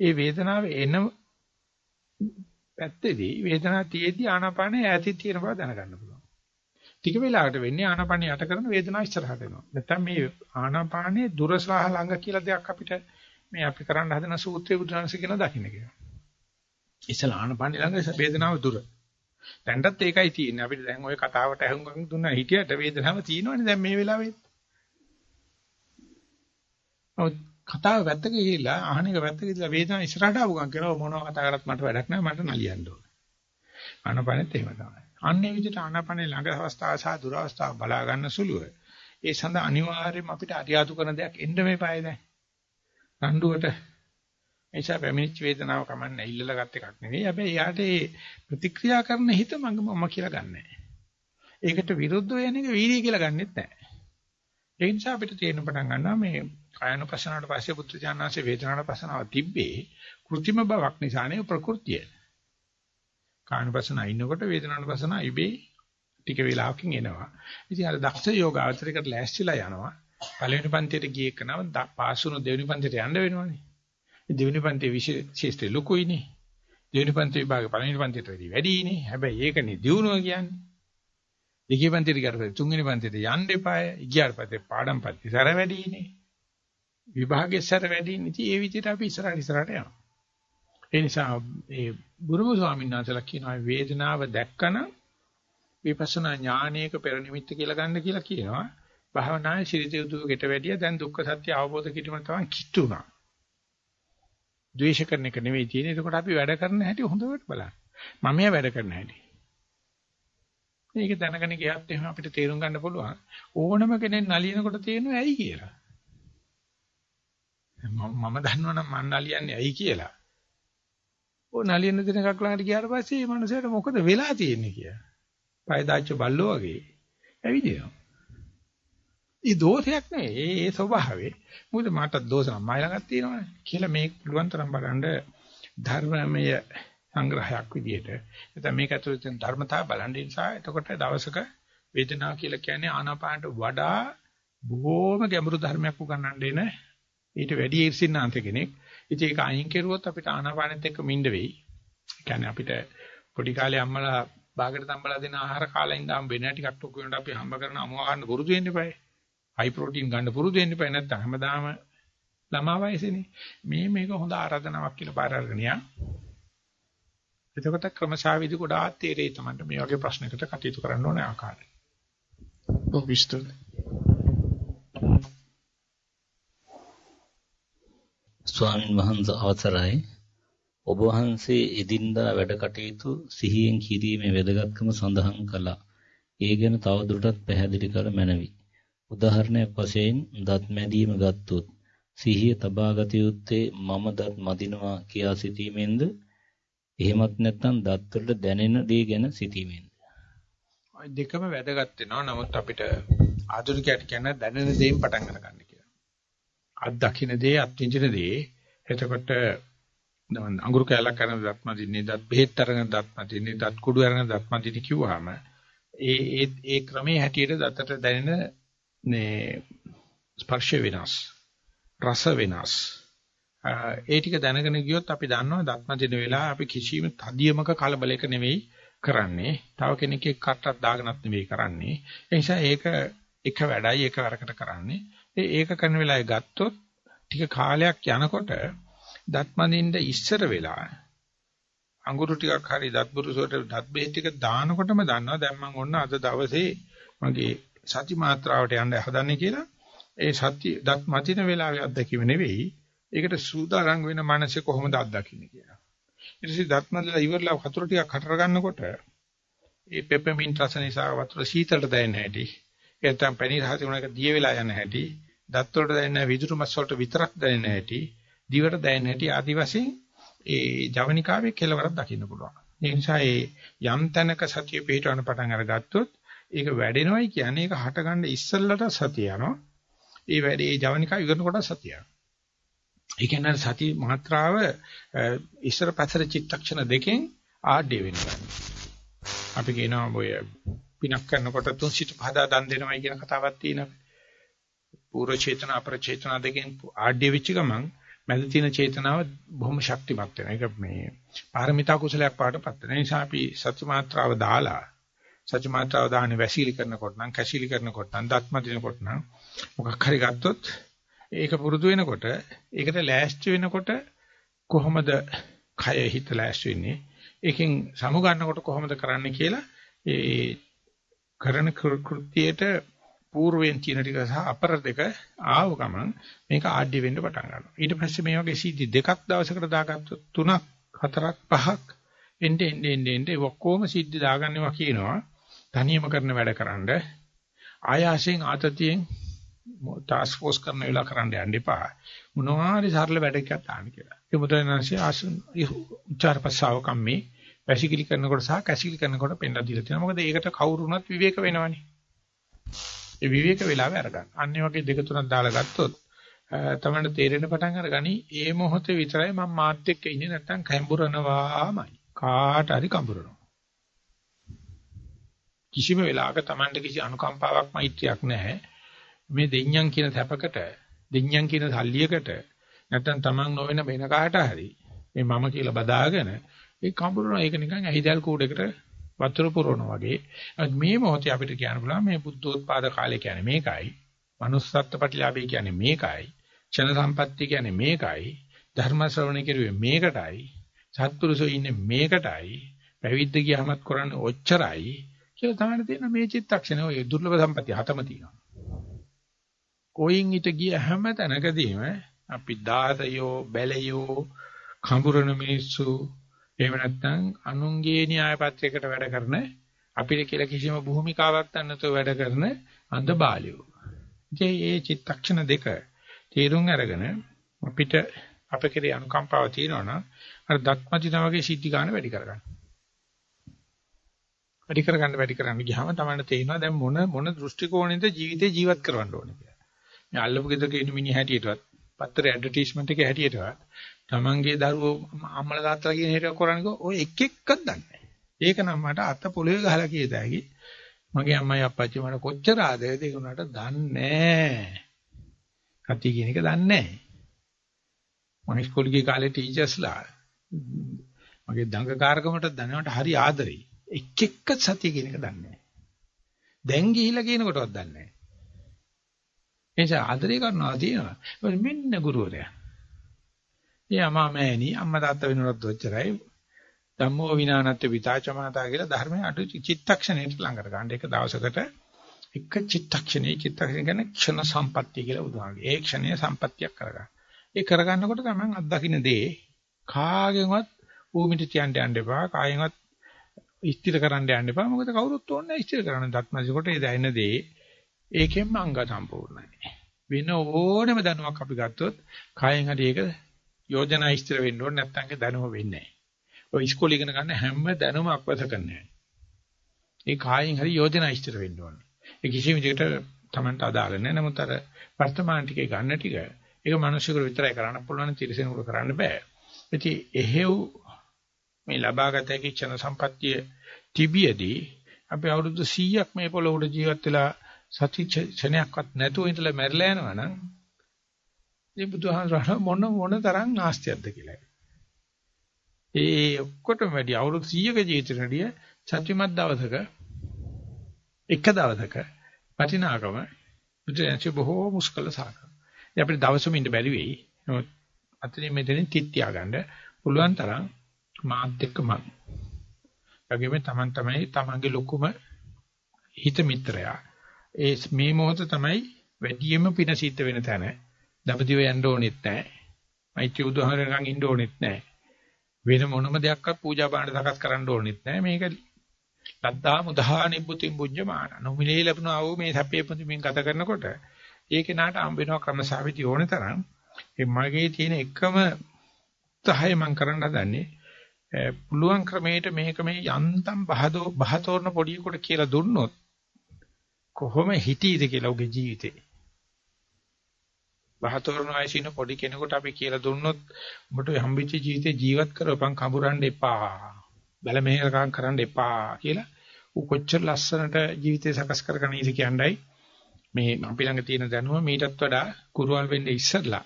ඒ වේදනාව එන පැත්තේදී වේදනාව තියේදී ආනපනේ ඈතී තියෙන බව දැනගන්න පුළුවන්. ටික වෙලාවකට වෙන්නේ ආනපනේ යට කරන වේදනාව ඉස්සරහට එනවා. නැත්නම් මේ ආනපානේ දුර සහ ළඟ කියලා දෙයක් අපිට මේ අපි කරන්න හදන සූත්‍රයේ බුදුරජාණන්සේ කියන දකින්න කියලා. ඉස්සලා ආනපනේ ළඟ වේදනාව දුර. දැන්ටත් ඒකයි තියෙන්නේ. අපිට දැන් ওই කතාවට අහුම්කම් දුන්නා හිටියට වේදනාව තියෙනවනේ දැන් මේ වෙලාවෙත්. ඔව් කතාව වැත්තක ගිහිල්ලා අහන එක වැත්තක ගිහිල්ලා වේදනාව ඉස්සරහට ආව ගමන් කියනවා මොනවා කතා කරත් මට වැඩක් නැහැ මට නලියන්න ඕනේ. ආනපනෙත් එහෙම තමයි. අන්නේ විදිහට ආනපනේ ළඟ අවස්ථාව සහ දුර අවස්ථාව බලා ගන්න සුළුව. ඒ සඳහා අනිවාර්යයෙන්ම අපිට අරියාදු කරන දෙයක් එන්න මේ පාය දැන්. රණ්ඩුවට එයිසා පැමිණිච්ච වේදනාව කමන්නේ ඉල්ලලා ගත් එකක් නෙවෙයි. හැබැයි යාට ඒ ප්‍රතික්‍රියා කරන හිත මම මම කියලා ගන්නෑ. ඒකට විරුද්ධව යන එක වීර්යය කියලා ගන්නෙත් නැහැ. ඒ නිසා අපිට තේරෙන පටන් ගන්නවා මේ කායනුපසනාවට පස්සේ බුද්ධ ඥානanse වේදනානුපසනාව තිබ්බේ કૃත්‍රිම බවක් නිසානේ ප්‍රകൃතිය. කායනුපසන ඉන්නකොට වේදනානුපසන ඉබේ ටික වෙලාවකින් එනවා. ඉතින් අර දක්ෂ යෝගාවචරයකට ලෑස්තිලා යනවා. පළවෙනි පන්තියට ගියේ කනව පාසුණු දෙවෙනි පන්තියට යන්න වෙනවනේ. දෙවෙනි පන්තියේ විශේෂ ලොකුයිනේ. දෙවෙනි පන්ති විභාගේ පළවෙනි පන්තියට වැඩි වැඩිනේ. හැබැයි ඒකනේ දියුණුව කියන්නේ. දෙකේ පන්තියට ගියාට පස්සේ තුන්වෙනි පන්තියට යන්න එපාය. ගියාට පස්සේ පාඩම් පන්ති සැර වැඩිනේ. විභාගයේ සැර වැඩිනේ. ඉතින් ඒ විදිහට අපි ඉස්සරහට ඉස්සරහට යනවා. ඒ නිසා ඒ බුරුම ස්වාමීන් වහන්සේලා කියනවා වේදනාව දැක්කම විපස්සනා ඥානයක පෙර නිමිත්ත කියලා ගන්න කියලා කියනවා. භාවනායේ ශිරිතයුතුකට වැඩිය දැන් දුක්ඛ සත්‍ය අවබෝධ කිරීම තමයි කිට්ටුනා. ද්වේෂ කරන එක නෙවෙයි තියෙන්නේ. එතකොට අපි වැඩ කරන හැටි හොඳට බලන්න. මම එයා වැඩ කරන හැටි. මේක දැනගෙන ගියත් එහෙම අපිට තේරුම් ගන්න පුළුවන්. ඕනම කෙනෙක් නලියනකොට තේරෙනවා ඇයි කියලා. මම දන්නවනම් මම නලියන්නේ ඇයි කියලා. ඕ නලියන දින එකක් ළඟට ගියාට පස්සේ මේ මනුස්සයාට මොකද වෙලා තියෙන්නේ කියලා. පය දාච්ච බල්ලෝ වගේ ඇවිදිනවා. ඒ දෝෂයක් නෙවෙයි. ඒ ඒ ස්වභාවය. මොකද මට දෝෂ නම් මයි ළඟක් තියෙනවනේ. කියලා මේක පුළුවන් තරම් බලන්න ධර්මමය සංග්‍රහයක් විදියට. නැත්නම් මේක ඇතුළේ තියෙන ධර්මතාව බලන් නිසා එතකොට දවසක වේදනාව කියලා කියන්නේ ආනාපානට වඩා බොහෝම ගැඹුරු ධර්මයක් උගන්වන්න දෙන ඊට වැඩි ඊර්ෂින්නාන්ත කෙනෙක්. ඉතින් ඒක අයින් කෙරුවොත් අපිට ආනාපානෙත් එක්ක මිඳ වෙයි. ඒ කියන්නේ අපිට පොඩි කාලේ අම්මලා බාගට තම්බලා දෙන ආහාර කාලේ ඉඳන් වෙන ටිකක් ටොක් වෙනකොට අපි හම්බ කරන අමුවා ගන්න පුරුදු වෙන්න eBay. හයි ප්‍රෝටීන් ගන්න පුරුදු වෙන්න eBay නැත්නම් හැමදාම ළමා වයසේනේ. මේ මේක හොඳ ආරාධනාවක් කියලා බාර අරගෙන යන්න. එතකොට ක්‍රමශාවිදි ගොඩාක් තේරෙයි තමයි මේ වගේ ප්‍රශ්නකට කටයුතු කරන්න ඕනේ ආකාරය. ඔව් විශ්තු. ස්වාමින් වහන්සේ අවසරයි ඔබ වහන්සේ එදින්දා වැඩ කටයුතු සිහියෙන් කිරීමේ වැදගත්කම සඳහන් කළා. ඒ ගැන තවදුරටත් පැහැදිලි කර මැනවි. උදාහරණයක් වශයෙන් දත් මැදීම ගත්තොත් සිහිය තබාගත යුත්තේ මම දත් මදිනවා කියා සිටීමෙන්ද එහෙමත් නැත්නම් දත් වලට දැනෙන දේ ගැන සිටීමෙන්ද දෙකම වැදගත් වෙනවා නමුත් අපිට ආධුනිකයට කියන දැනෙන දේෙන් පටන් ගන්න කියලා. අත් දකින්න දේ අත් විඳින දේ. එතකොට අඟුරු කැලක් කරන දත් මදින්නේ දත් බෙහෙත් අරගෙන දත් මදින්නේ දත් කුඩු අරගෙන දත් මදින්නේ කිව්වහම ඒ ඒ ඒ ක්‍රමයේ හැටියට දතට දැනෙන මේ ස්පර්ශ වෙනස් රස වෙනස්. ඒ ටික දැනගෙන ගියොත් අපි දන්නවා දත්ම දින වෙලාව අපි කිසිම තදියමක කලබලයක නෙවෙයි කරන්නේ. තව කෙනෙක්ගේ කටක් දාගෙනත් නෙවෙයි කරන්නේ. ඒ නිසා ඒක එක වැඩයි එක වරකට කරන්නේ. ඒක කරන වෙලාවේ ගත්තොත් ටික කාලයක් යනකොට දත්මනින්ද ඉස්සර වෙලා අඟුරු ටිකක් හරි දත් බුරුසුවට දත් බෙහෙත් ටික දානකොටම දන්නවා. දැන් මම ඔන්න අද දවසේ මගේ සති මාත්‍රාවට යන්න හදන්නේ කියලා. ඒ සත්‍ය දත් මතින වෙලාවේ අත්දැකීම නෙවෙයි. ඒකට සූදානම් වෙන මනස කොහොමද අත්දකින්නේ කියලා. ඊට පස්සේ දත් මතලා ඉවරලා වතුර ටිකක් හතර ගන්නකොට ඒ පෙපමින් රස නිසා වතුර සීතලට දැනෙන හැටි එතන පැණි රහස උනක දිය වෙලා යන හැටි දත් වලට දැනෙන විදුරු මස් වලට විතරක් දැනෙන හැටි දිවට දැනෙන හැටි ආදි වශයෙන් ඒ ජවනිකාවේ කෙලවරක් දකින්න පුළුවන්. ඒ නිසා ඒ යම් තැනක සතිය පිටවන පටන් අරගත්තොත් ඒක වැඩෙනවයි කියන්නේ ඒක හටගන්න ඉස්සෙල්ලට සතිය යනවා. ඒ වැඩේ ඒ ජවනිකා ඉවරන කොට සතිය යනවා. ඒ කියන්නේ සති මාත්‍රාව ඉස්සර පතර චිත්තක්ෂණ දෙකෙන් ආඩ්‍ය වෙනවා. අපි කියනවා ඔය පිනක් කරනකොට තුන් සිත පහදා දන් දෙනවයි කියන කතාවක් තියෙනවා. පූර්ව චේතනා අපර චේතනා දෙකෙන් ආඩ්‍ය වෙච්ච ගමන් මැද තියෙන චේතනාව බොහොම ශක්තිමත් වෙනවා. ඒක මේ පාරමිතා කුසලයක් පාටපත් වෙන නිසා අපි සත්‍ය මාත්‍රාව දාලා සත්‍ය මාත්‍රාව දාන්නේ වැසීලි කරනකොට නම් කැසීලි කරනකොට නම් දත්ම දිනකොට නම් මොකක් හරි ගත්තොත් ඒක පුරුදු වෙනකොට ඒකට ලෑස්ති වෙනකොට කොහොමද කය හිත ලෑස්ති වෙන්නේ ඒකෙන් සමු ගන්නකොට කොහොමද කරන්න කියලා ඒ කරන කෘත්‍යයට పూర్වයෙන් තියෙන ටික සහ අපර දෙක ආව ගමන් මේක ආඩ්‍ය වෙන්න පටන් ගන්නවා. ඊට පස්සේ මේ වගේ සීදි දෙකක් දවසකට දාගත්තොත් තුනක් හතරක් පහක් එnde ende ende ende ඔක්කොම සිද්ධි දාගන්නවා කියනවා. තනියම කරන වැඩකරනද ආයාසයෙන් ආතතියෙන් ටාස්ක් ෆෝස් කරන වෙලාව කරන්න යන්න එපා. මොනවාරි සරල වැඩක් ගන්න කියලා. ඒ මුද්‍රණාංශය ආසන උච්චාර පස්සාව කම්මේ වැසිකිලි කරනකොට සහ කැසිකිලි කරනකොට පෙන්ලා දීලා තියෙනවා. මොකද ඒකට කවුරුණත් විවේක වෙනවනේ. ඒ විවේක වෙලාව අරගන්න. අන්න වගේ දෙක තුනක් දාලා ගත්තොත් තමයි තේරෙන පටන් අරගනි. ඒ මොහොතේ විතරයි මම මාත් එක්ක ඉන්නේ නැත්තම් කැඹුරනවාමයි. කාට හරි කඹරනවා. කිසිම වෙලාවක Tamanට කිසි අනුකම්පාවක් මෛත්‍රියක් නැහැ. මේ දෙඤ්ඤම් කියන තැපකට දෙඤ්ඤම් කියන සල්ලියකට නැත්තම් Taman නොවන වෙන කාට හරි මේ මම කියලා බදාගෙන ඒ කඹරන ඒක නිකන් ඇහිදල් කූඩේකට වතුර පුරවනවා වගේ. මේ මොහොතේ අපිට කියන්න පුළුවන් මේ බුද්ධෝත්පාද කාලය කියන්නේ මේකයි. manussත්ත්ව ප්‍රතිලාභය කියන්නේ මේකයි. ක්ෂණ සම්පත්තිය කියන්නේ මේකයි. ධර්ම ශ්‍රවණය කරුවේ මේකටයි. සත්පුරුෂෝ ඉන්නේ මේකටයි. පැවිද්ද ගියාමත් කරන්නේ ඔච්චරයි. කියලා තමයි තියෙන මේ චිත්තක්ෂණය ඔය දුර්ලභ සම්පත්තිය හතම තියෙනවා. කොයින් ඊට ගිය හැම තැනකදීම අපි දාතයෝ බැලයෝ කඹුරන මිනිස්සු එහෙම නැත්නම් අනුන්ගේ න්‍යාය පත්‍රයකට වැඩ කරන අපිට කියලා කිසිම භූමිකාවක් නැතුව වැඩ කරන අන්ධ බාලයෝ. ඉතින් මේ චිත්තක්ෂණ දෙක තේරුම් අරගෙන අපිට අපේ කෙරේ අනුකම්පාව තියෙනවා අර දත්මදින වගේ සිද්ධි ගන්න වැඩි කරගන්න. වැඩි කරගන්න වැඩි කරන්න ගියාම තමයි තේරෙනවා දැන් මොන මොන දෘෂ්ටි කෝණයෙන්ද ජීවිතේ ජීවත් කරවන්න ඕනේ කියලා. මේ අල්ලපු ගෙදරක ඉන්න මිනිහ හැටියටවත් පත්තරේ ඇඩ්වර්ටයිස්මන්ට් එකේ හැටියටවත් තමන්ගේ දරුවෝ අම්මලා තාත්තලා කියන හේතුව කරන්නේ ඔය එක එකක් දන්නේ ඒක නම් මට අත පොළවේ ගහලා කියතයි. මගේ අම්මයි අප්පච්චි මට කොච්චර ආදරේද ඒක උනාට දන්නේ කටි කියන එක දන්නේ නැහැ. මම ඉස්කෝලේ ගිය කාලේ ටීචර්ස්ලා මගේ දඟකාරකමට දැනවට හරි ආදරෙයි. එක් එක්ක සතිය කියන එක දන්නේ නැහැ. දැන් ගිහිලා කියනකොටවත් දන්නේ නැහැ. එනිසා ආදරය කරනවා තියෙනවා. මෙන්න ගුරුවරයා. ඒ අමා මෑණි අම්මා තාත්තා වෙනවත් ඔච්චරයි. ධම්මෝ විනානත්ත්‍ය විතාචමාතා කියලා ධර්මයේ අටු චිත්තක්ෂණයට ළඟට ගන්න. ඒක දවසකට එක චිත්තක්ෂණේ චිත්තක්ෂණ කියන්නේ ක්ෂණ සම්පත්තිය කියලා උදාහරණයක්. ඒ ක්ෂණයේ සම්පත්තියක් කරගන්න. ඒ කරගන්නකොට තමයි අත්දකින්න දේ කාගෙන්වත් ඌමිට තියන්න යන්න එපා. කායෙන්වත් ස්ථිර කරන්න යන්න එපා. මොකද කවුරුත් ඕනේ ස්ථිර කරන්න. දත්මසිකොට ඒ දැනෙන දේ ඒකෙන්ම අංග සම්පූර්ණයි. වෙන ඕනෙම දැනුමක් අපි ගත්තොත් කායෙන් හරි ඒක යෝජනා ඉස්තර වෙන්න ඕනේ නැත්නම් ඒක දැනුම වෙන්නේ නැහැ. ඔය ඉස්කෝලේ ඉගෙන ගන්න හැම දැනුම අපවත කරන්නේ. ඒ කායෙන් හරි යෝජනා ඉස්තර වෙන්න ඕනේ. ඒ කිසිම විදිහකට Tamanට අදාළ නැහැ. නමුත් අර වර්තමාන ටිකේ ගන්න ටික ඒක මිනිස්සුන්ට විතරයි කරන්න පුළුවන් තිරසෙනෙකුට කරන්න බෑ. ඉතින් එහෙව් මේ ලබාගත හැකි ක්ෂණ සම්පත්තිය තිබියදී අපි අවුරුදු 100ක් මේ පොළොවට ජීවත් වෙලා සති ක්ෂණයක්වත් නැතුව ඉඳලා මැරිලා යනවා නම් මේ බුදුහාමර මොන මොන තරම් නාස්තියක්ද කියලා. ඒ ඔක්කොටම වැඩි අවුරුදු 100ක ජීවිතේටදී සත්‍යමත් දවසක එක දවසක වටිනාකම බුදුන්සේ බොහෝ මුස්කල සාකර. ඉතින් අපිට දවසම ඉන්න බැරි වෙයි. නමුත් අතනින් මෙතනින් තිත් තියාගන්න පුළුවන් තරම් මාත් එක්ක මං. යගෙම තමන් තමයි තමන්ගේ ලොකුම හිත මිත්‍රයා. ඒ මේ මොහොත තමයි වැඩියෙන්ම පින සිද්ධ වෙන තැන. දඹදිව යන්න ඕනෙත් නැහැ. මෛත්‍රී උදාහරණයකින් ඉන්න ඕනෙත් නැහැ. වෙන මොනම දෙයක්වත් පූජා පාණ්ඩ සකස් කරන්න ඕනෙත් නැහැ. මේක ලද්දා මුදා නිබ්බුතින් බුඤ්ජමාන. නොමිලේ ලැබුණා වූ මේ සැපේ පුදුමින් ගත කරනකොට ඒකේ නාට හම්බ වෙනවා ක්‍රමසාවිති ඕනේ තරම්. ඒ මගේ තියෙන එකම උත්සාහය මම කරන්න හදන්නේ පුළුවන් ක්‍රමයට මේක මේ යන්තම් බහදෝ බහතෝරන පොඩියෙකුට කියලා දුන්නොත් කොහොම හිතීද කියලා උගේ ජීවිතේ. බහතෝරන වයසින පොඩි කෙනෙකුට අපි කියලා දුන්නොත් ඔබට හම්බෙච්ච ජීවිතේ ජීවත් කරවපන් කඹරන්න එපා. බැල මෙහෙරකම් කරන්න එපා කියලා ඌ කොච්චර ලස්සනට ජීවිතේ සකස් කරගෙන ඉඳි කියන්නයි මේ අපි ළඟ තියෙන දැනුම. මීටත් වඩා කුරුවල් වෙන්නේ ඉස්සරලා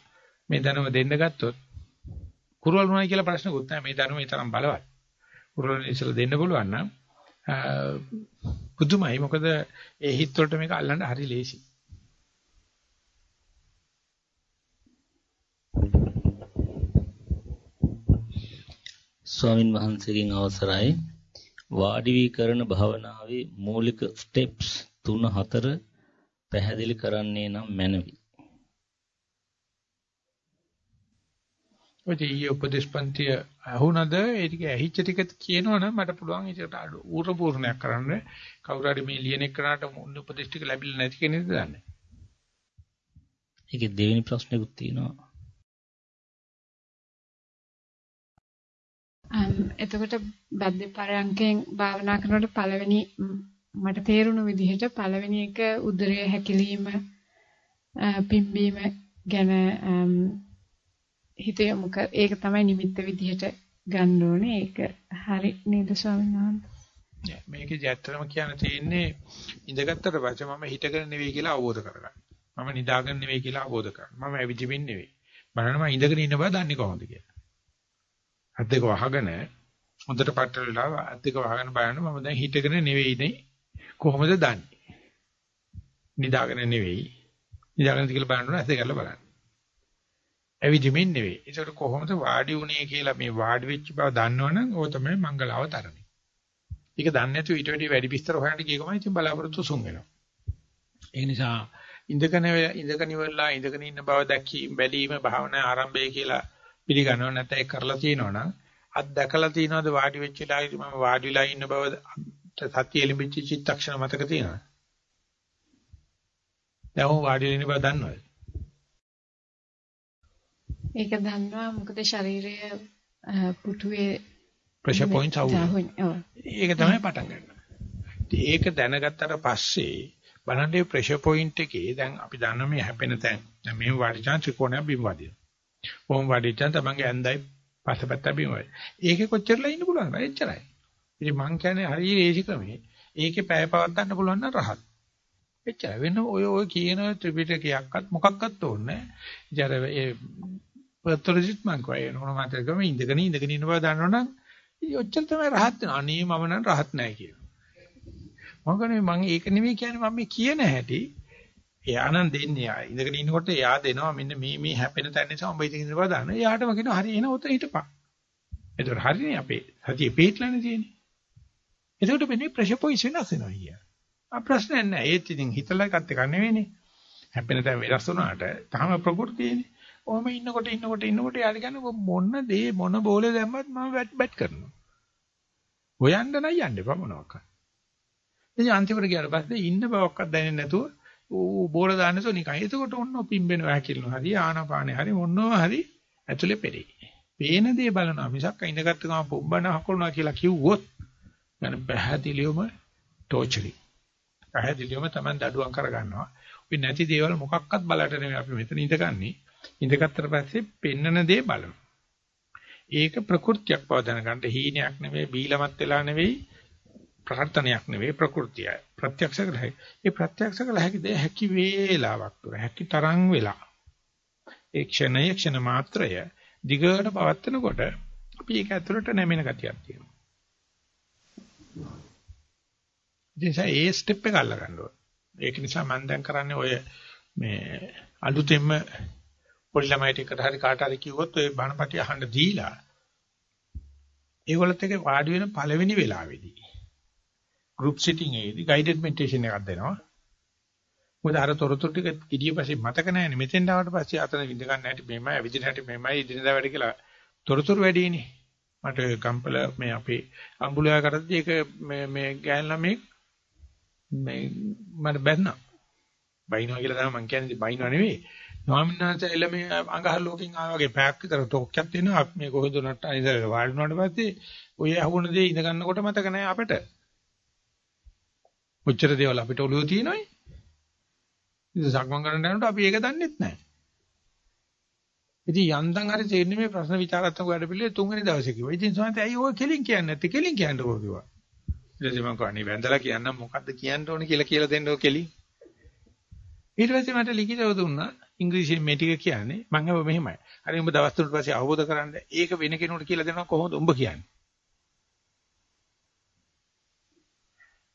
මේ දැනුම දෙන්න ගත්තොත් කුරුවල් වුණා කියලා ප්‍රශ්නකුත් නැහැ. මේ දැනුම ඒ තරම් බලවත්. කුරුවල් ඉස්සරලා දෙන්න පුළුවන් නම් පුදුමයි. මොකද ඒ හිත් වලට මේක අල්ලන්න හරි ලේසි ස්වාමින් වහන්සේගෙන් අවසරයි වාඩි වී කරන භාවනාවේ මූලික ස්ටෙප්ස් 3 4 පැහැදිලි කරන්නේ නම් මැනවි. ඊයේ උපදේශපන්තිය අහුණද ඒ ටික ඇහිච්ච ටික කියනවනම් මට පුළුවන් ඒකට ඌර පූර්ණයක් කරන්න කවුරු හරි මේ ලියන එක්කනට මුන්න උපදේශ ටික ලැබිලා නැති කෙනෙක්ද දන්නේ. ඒකේ දෙවෙනි ප්‍රශ්නෙකුත් තියෙනවා. එතකොට බද්ද පරයන්කෙන් භාවනා කරනකොට පළවෙනි මට තේරුණු විදිහට පළවෙනි එක උදරය හැකිලිම පිම්බීම ගැන හිත යොමු කර ඒක තමයි නිමිත්ත විදිහට ගන්න ඕනේ ඒක හරි නේද ස්වාමීන් වහන්සේ මේකේ ඇත්තටම කියන්න තියෙන්නේ ඉඳගත්තට පස්සේ මම හිතගෙන නෙවෙයි කියලා අවබෝධ කරගන්න. මම නිදාගෙන නෙවෙයි කියලා අවබෝධ කරගන්න. මම ඇවිදිමින් නෙවෙයි. බලන්න මම ඉඳගෙන ඉන්න බව දන්නේ කොහොමද කියලා. අත් දෙක වහගෙන හොඳට පටල වෙලා අත් දෙක වහගෙන බලන්න මම දැන් හිටගෙන නෙවෙයිනේ කොහොමද දන්නේ? නිදාගෙන නෙවෙයි. නිදාගෙන කියලා බලන්න ඇස් දෙක කරලා බලන්න. ඇවිදිමින් නෙවෙයි. ඒකට කොහොමද වාඩි වුණේ කියලා මේ වාඩි වෙච්ච බව දන්නවනම් ඕක තමයි මංගල අවතරණය ඒක දන්නේ නැතුව ඊට වැඩි වැඩි විස්තර හොයන්න ගියකම ඉතින් බලාපොරොත්තු සුන් වෙනවා. ඒ නිසා ඉඳගෙන ඉඳගෙන ඉවරලා ඉඳගෙන ඉන්න බව දැකීම බැලීම භාවනා ආරම්භය කියලා පිළිගන්නව නැත්නම් ඒක කරලා තියෙනවනම් අත් දැකලා තියෙනවද වාඩි වෙච්ච වෙලාවේදී මම වාඩිලා ඉන්න බව සතිය එලිඹිච්ච චිත්තක්ෂණ මතක තියෙනවද? දැන් වාඩිලා ඉන්න බව දන්නවද? ඒක දන්නවා මොකද ශරීරය පුටුවේ ප්‍රෙෂර් පොයින්ට්ස් අවුල්. ඒක තමයි පටන් ගන්න. ඒක දැනගත්තට පස්සේ බලන්නේ ප්‍රෙෂර් පොයින්ට් එකේ දැන් අපි දන්නා මේ හැපෙන තැන්. දැන් මේ වාඩි chance ත්‍රිකෝණයක් බිම වදිනවා. කොහොම වඩිච්චන් තමන්ගේ ඇඳයි පස්සපැත්ත බිමයි. ඒකේ කොච්චරලා ඉන්න පුළුවන්ද? එච්චරයි. ඉතින් මං කියන්නේ හරිය ඒසි ක්‍රමේ. ඒකේ පැය පවත් ගන්න පුළුවන් නම් රහත්. එච්චර වෙන ඔය ඔය කියන ත්‍රිපිටකයක්වත් මොකක්වත් ඕනේ නැහැ. ඉතින් ඒ පත්‍රිජිත් මං කෝයේ නෝන මාතකම ඉඳගෙන ඉඳගෙන ඉන්න බව දන්නවනම් ඔච්චර තමයි රහත් වෙන. අනේ මම නම් රහත් නැහැ කියනවා. මම කියන්නේ මම ඒක නෙමෙයි කියන්නේ මම මේ කියන හැටි එයා නම් දෙන්නේ ආ ඉඳගෙන ඉන්නකොට එයා දෙනවා මෙන්න මේ මේ හැපෙන තැන නිසා උඹ ඉතින් ඉඳපුවා දාන්න. එයාටම කියනවා හරි එන උතන හිටපන්. ඒතර හරිනේ අපේ සතිය පිටලානේ තියෙන්නේ. එතකොට වෙන්නේ ප්‍රෙෂර් පොයින්ට් වෙනස් වෙනවා කිය. ආ ප්‍රශ්නයක් නැහැ. ඒත් ඉතින් හිතලා එකත් එක නෙවෙයිනේ. හැපෙන තැන වෙනස් වුණාට තාම ප්‍රകൃතියනේ. ඔහම ඉන්නකොට ඉන්නකොට ඉන්නකොට යාට කියන්නේ මොන දේ මොන බෝලේ දැම්මත් මම බැට් බැට් කරනවා. හොයන්න නයි යන්න එපා මොනවාක්. ඉතින් අන්තිමට ගියාට පස්සේ ඉන්න බවක්වත් දැනෙන්නේ නැතුව ඌ බෝල දාන්නසෝ නිකන්. එතකොට ඔන්න පිම්බෙනවා හැකිලනවා. හරි ආනාපානේ හරි මොනවා හරි ඇතුලේ පෙරේ. පේන දේ බලනවා මිසක් ඉඳගත්තු ගම පොම්බන හකොලනවා කියලා කිව්වොත් මම පැහැදිලිවම ටෝචරි. පැහැදිලිවම තමයි දඩුවම් කරගන්නවා. ඔය නැති දේවල් මොකක්වත් බලට නෙමෙයි අපි මෙතන ඉඳගන්නේ. ඉඳගත්තට පස්සේ පෙන්නන දේ බලනවා. ඒක ප්‍රകൃතියක් බව දැනගන්න හීනයක් නෙමෙයි බීලමත් වෙලා නෙවෙයි ප්‍රාර්ථනයක් නෙවෙයි ප්‍රകൃතියයි. ප්‍රත්‍යක්ෂ කළ හැකි. ඒ ප්‍රත්‍යක්ෂ කළ හැකි දේ හැකි වේලාවක් තුර හැකි තරම් වෙලා. ඒ ක්ෂණය ක්ෂණ මාත්‍රය දිගට පවත්නකොට අපි ඒක ඇතුළට නැමෙන ගතියක් තියෙනවා. ඉතින් ඒ ස්ටෙප් එක අල්ල ගන්න ඕනේ. ඒක නිසා මම දැන් කරන්නේ ඔය මේ අලුතෙන්ම පොඩි ළමයිට එකට හරි කාට හරි කිව්වොත් ඔය බණපටි අහන්න දීලා ඒගොල්ලත් එක්ක වාඩි වෙන පළවෙනි වෙලාවේදී group sitting එකේදී guided meditation එකක් දෙනවා. මොකද අර තොරතුරු ටික ඉදිරියපස්සේ මතක නැහැනේ. මෙතෙන් ආවට පස්සේ අතන විඳ ගන්න හැටි මෙහෙමයි, අවිදින හැටි මෙහෙමයි, ඉදිරියදා වැඩ කියලා තොරතුරු වැඩිනේ. මට කම්පල මේ අපේ අම්බුලයා කරද්දී ඒක මේ මේ ගෑන් ළමෙක් මේ මට බැන්නා. බයින්නවා කියලා තමයි මම කියන්නේ බයින්නවා නෙවෙයි. ස්වාමීන් වහන්සේ එළ මේ අඟහල් ලෝකෙන් ආවා වගේ පැයක් විතර තොක්කක් දෙනවා අපි මේ කොහෙද නට්ටා ඉඳලා වාඩි වුණාට පස්සේ ඔය අහුණ දේ ඉඳ ගන්නකොට මතක නැහැ අපිට. කොච්චර දේවල් අපිට ඔළුව තියෙනවයි. ඉතින් සක්මන් කරන්න යනකොට අපි ඒක දන්නෙත් නැහැ. ඉතින් යන්තම් හරි තේරෙන්නේ මේ ප්‍රශ්න විචාරාත්මක වැඩ පිළිවෙල තුන්වෙනි දවසේ කිව්වා. ඉතින් සමහරවිට ඇයි ඔය කෙලින් කියන්නේ නැත්තේ? කෙලින් කියන්නකෝ කිව්වා. ඊට පස්සේ මම කවන්නේ වැඳලා කියන්නම් මොකද්ද කියන්න ඕනේ කියලා කියලා දෙන්න ඔය කෙලින්. ඊට පස්සේ මට ලිඛිතව දුන්නා ඉංග්‍රීසියෙන් මේ ටික කියන්නේ. මම හැම මෙහෙමයි. හරි උඹ දවස් තුනකට පස්සේ අවබෝධ කරගන්න ඒක වෙන කෙනෙකුට කියලා දෙනවා කොහොමද උඹ කියන්නේ?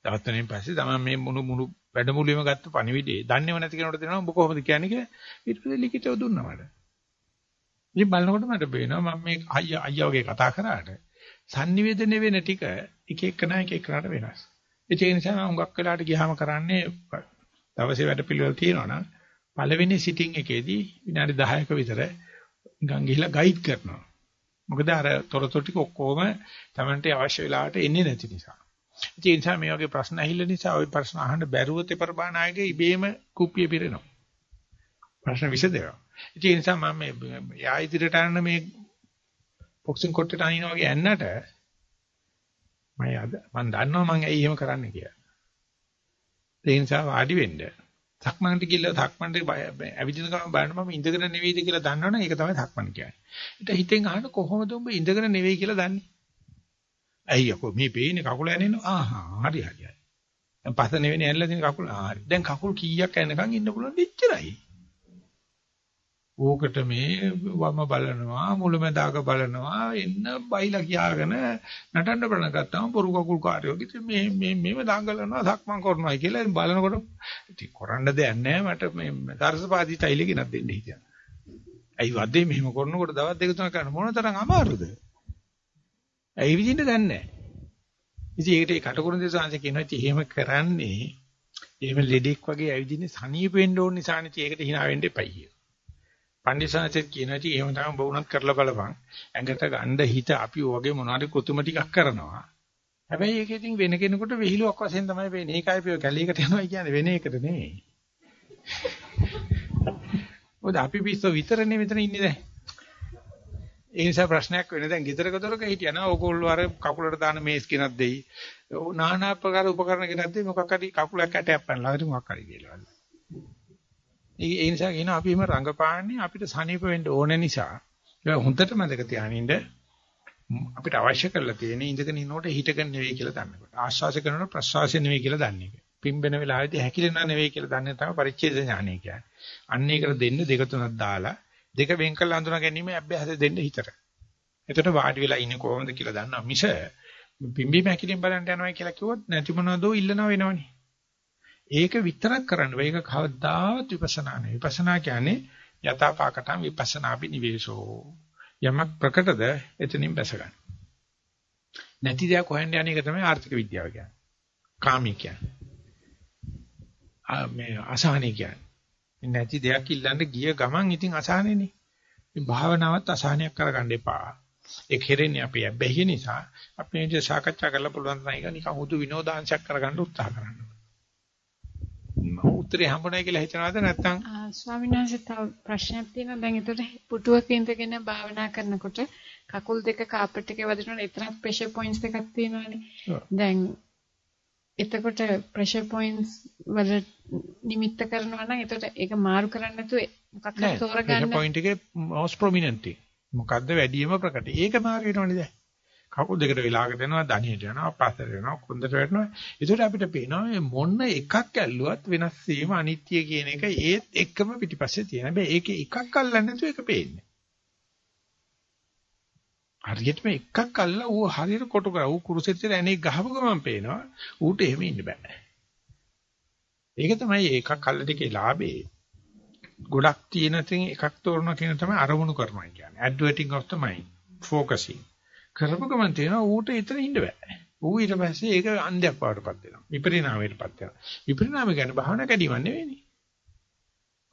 දවස් තුනෙන් පස්සේ තමයි මේ මුණු මුණු වැඩමුළුවේම ගත්ත පණිවිඩේ දන්නේව නැති කෙනෙකුට දෙනවා උඹ කොහොමද කියන්නේ කියලා ඊට පස්සේ ලිඛිතව දුන්නා මට. ඉතින් බලනකොට මට පේනවා මම මේ අයියා අයියා වගේ කතා කරාට sannivedana වෙන ටික එක එකනා එක එකනට වෙනස්. ඒ නිසා මම හුඟක් වෙලාට ගියාම කරන්නේ දවසේ වැඩ පිළිවෙල තියෙනවා නම් පළවෙනි සිටින් එකේදී විනාඩි 10ක විතර නිකන් ගිහිල්ලා ගයිඩ් කරනවා. මොකද අර තොරතුරු ටික ඔක්කොම Tamante අවශ්‍ය වෙලාවට එන්නේ නැති නිසා. ඒ නිසා මේ වගේ ප්‍රශ්න ඇහිල්ල නිසා ওই ප්‍රශ්න අහන්න බැරුව තෙපරබානායගේ ඉබේම කුප්පිය පිරෙනවා. ප්‍රශ්න විසදේවා. ඒ නිසා මම මේ යා ඉදිරියට යන මේ බොක්සින් කොට්ටේට අනින වගේ ඇන්නට මම අද මම දන්නවා මම ඇයි එහෙම කරන්න කියලා. ඒ නිසා වාඩි වෙන්න. සක්මන්ට ගිහලා සක්මන්ට ඇවිදින ගමන් බලන්න මම ඉඳගෙන නෙවෙයිද කියලා දන්නවනේ ඒක තමයි සක්මන් කියන්නේ. ඊට හිතෙන් අහන්න කොහොමද උඹ ඉඳගෙන නෙවෙයි කියලා දන්නේ? ඇයි යකෝ මේ පේන්නේ කකුල ඇනෙනවා. ආහා හරි හරි හරි. දැන් පස නෙවෙයි ඇනලා තියෙන කකුල. ආ හරි. දැන් කකුල් කීයක් ඇනකන් ඉන්න පුළුවන් දෙච්චරයි. ඕකට මේ වම බලනවා මුලමදාග බලනවා එන්න බයිලා කියාගෙන නටන්න බලන ගත්තාම පොරු කකුල් කාර්යෝ කිසි මේ මේ මේව දඟලනවා සක්මන් කරනවා කියලා බලනකොට ඉතින් කරන්න දෙයක් නැහැ මට මේ සරසපාදී ටයිල් එකක් දෙන්න හිතනවා. ඇයි වදේ මෙහෙම කරනකොට දවස් දෙක තුනක් කරන මොන තරම් අමාරුද? ඇයි විදිහට දන්නේ නැහැ. ඉතින් ඒකට කටකරුණ දේශාංශ කියනවා ඉතින් එහෙම කරන්නේ එහෙම ලෙඩෙක් වගේ ඇවිදින්නේ සනීප වෙන්න ඕන නිසා නේ ඒකට hina වෙන්න එපයි කියලා. පණ්ඩිතසාරචෙත් කියනවා ඉතින් එහෙම තමයි බවුණක් කරලා බලපන්. ඇඟට ගන්න හිත අපි ඔයගේ මොනවාරි කොතුම ටිකක් කරනවා. හැබැයි ඒක ඉතින් වෙන කෙනෙකුට විහිළුවක් වශයෙන් තමයි වෙන්නේ. ඒකයි අපි කැලේකට යනවා කියන්නේ වෙන එකට නෙවෙයි. [laughs] ඔද අපි පිස්සෝ විතරනේ මෙතන ඉන්නේ දැන්. ඒ නිසා ප්‍රශ්නයක් වෙන්නේ දැන් ගෙදරක දොරක හිටියනා ඕගොල්ලෝ අර කකුලට දාන මේස් කෙනක් දෙයි. නානා ප්‍රකාර උපකරණ කෙනක් දෙයි මොකක් හරි කකුලක් ඇටයක් පැනලා හරි මොකක් හරි කියලා. ඒ නිසා කියනවා අපි එහෙම රංගපාන්නේ අපිට සනීප වෙන්න ඕන නිසා. ඒක හොඳට මතක තියානින්න අපිට අවශ්‍ය කරලා තියෙන ඉඳගෙන ඉන්නකොට හිටගෙන නෙවෙයි කියලා දන්නකොට. ආශ්වාස කරනකොට ප්‍රශ්වාසය නෙවෙයි කියලා දන්නේ. පිම්බෙන වෙලාවෙදී හැකිලෙනා නෙවෙයි කියලා දන්නේ තමයි පරිච්ඡේද ඥානය කියන්නේ. අන්න ඒකට දෙන්න දෙක තුනක් දාලා දෙක වෙන් කරලා හඳුනා ගැනීම අභ්‍යාස දෙන්න හිතට. එතකොට වාඩි වෙලා ඉන්නේ කොහොමද කියලා දන්නා මිස පිම්බීම හැකිලින් බලන්න යනවා කියලා කිව්වොත් නැති මොනවදෝ ඉල්ලනවා වෙනවනේ. ඒක විතරක් කරන්න බෑ. ඒක කවදාවත් විපස්සනා නෙවෙයි. විපස්සනා කියන්නේ යථාපාකටම් විපස්සනාපි නිවේශෝ. යමක් ප්‍රකටද එතනින් බැස ගන්න. නැති දෙයක් හොයන්න යන එක තමයි ආර්ථික විද්‍යාව කියන්නේ. කාමී කියන්නේ. මේ අසහනී කියන්නේ. නැති දෙයක් ඉල්ලන්න ගිය ගමන් ඉතින් අසහනෙනේ. ඉතින් භාවනාවත් අසහනයක් කරගන්න එපා. ඒ කෙරෙන්නේ අපි බැහැ නිසා අපි මේ සාකච්ඡා කරලා පුළුවන් තරම් ඒක නිකන් හුදු විනෝදාංශයක් කරගන්න උත්සාහ කරන්න. උත්තරේ හම්බුනායි කියලා හිතනවද නැත්නම් ස්වාමීන් වහන්සේ තව ප්‍රශ්නයක් තියෙනවා දැන් ඒතර පුටුවක ඉඳගෙන භාවනා කරනකොට කකුල් දෙක කාපට් එකේ වදිනකොට එතරම් ප්‍රෙෂර් පොයින්ට්ස් දෙකක් තියෙනවානේ දැන් එතකොට ප්‍රෙෂර් පොයින්ට්ස් වල නිමිත්ත කරනවා නම් එතකොට ඒක මාරු කරන්න නැතුව මොකක් හරි තෝරගන්න. ප්‍රෙෂර් පොයින්ට් එකේ most prominent මොකද්ද වැඩිම ප්‍රකට? ඒක මාරු වෙනවනේ දැන්. කකුල් දෙකට වෙලාකට යනවා ධනියට යනවා පස්සට යනවා කුන්දට වැටෙනවා. ඒකට අපිට පේනවා මේ මොන එකක් ඇල්ලුවත් වෙනස් වීම අනිත්‍ය කියන එක ඒත් එක්කම පිටිපස්සේ තියෙන. හැබැයි ඒකේ එකක් අල්ලන්නේ නැතුව ඒක පේන්නේ හරියටම එකක් අල්ලලා ඌ හරියට කොටු කරා ඌ කුරුසෙත් ඇනේ ගහපු ගමන් පේනවා ඌට එහෙම ඉන්න බෑ ඒක තමයි එකක් අල්ල දෙකේ ලාභේ ගොඩක් තියෙන තින් එකක් තෝරනවා කියන තමයි අරමුණු කරනවා කියන්නේ adverting of the mind focusing කරපු ගමන් තේනවා ඌට එතන ඉන්න බෑ. ඌ ඊට පස්සේ ඒක අන්ධයක් වඩටපත් වෙනවා. විපරිණාමයටපත් වෙනවා. විපරිණාම කියන්නේ භාවනා කැඩීමක් නෙවෙයිනේ.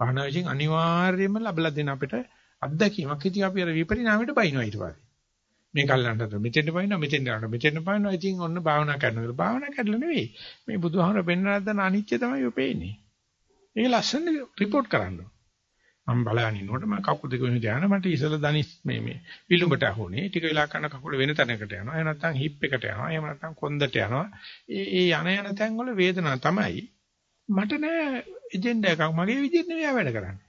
භාවනා විසින් අනිවාර්යයෙන්ම ලැබලා දෙන අපිට අත්දැකීමක්. ඉතින් අපි අර විපරිණාමයට බයිනවා ඊට පස්සේ. මේ කල්ලාන්ට මෙතෙන්ට බයිනවා මෙතෙන්ට යනවා මෙතෙන්ට බයිනවා ඉතින් ඔන්න භාවනා කරනවා. භාවනා කරලා නෙවෙයි. මේ බුදුහාමර පෙන්වන දන අනිත්‍ය තමයි ඔය පේන්නේ. ඒක ලස්සන රිපෝට් කරන්න. මම බලන ඉන්නකොට මම කකුල් දෙක වෙන ධානය මට ඉසල දනිස් මේ මේ විලුඹට අහුනේ ටික වෙලා කරන කකුල වෙන තැනකට යනවා. එහෙම නැත්නම් හිප් එකට යනවා. එහෙම නැත්නම් කොන්දට යනවා. ඒ ඒ යන යන තැන් වල වේදනාව තමයි මට නෑ එජෙන්ඩා එකක්. මගේ විදිහට නෙවෙයි වැඩ කරන්නේ.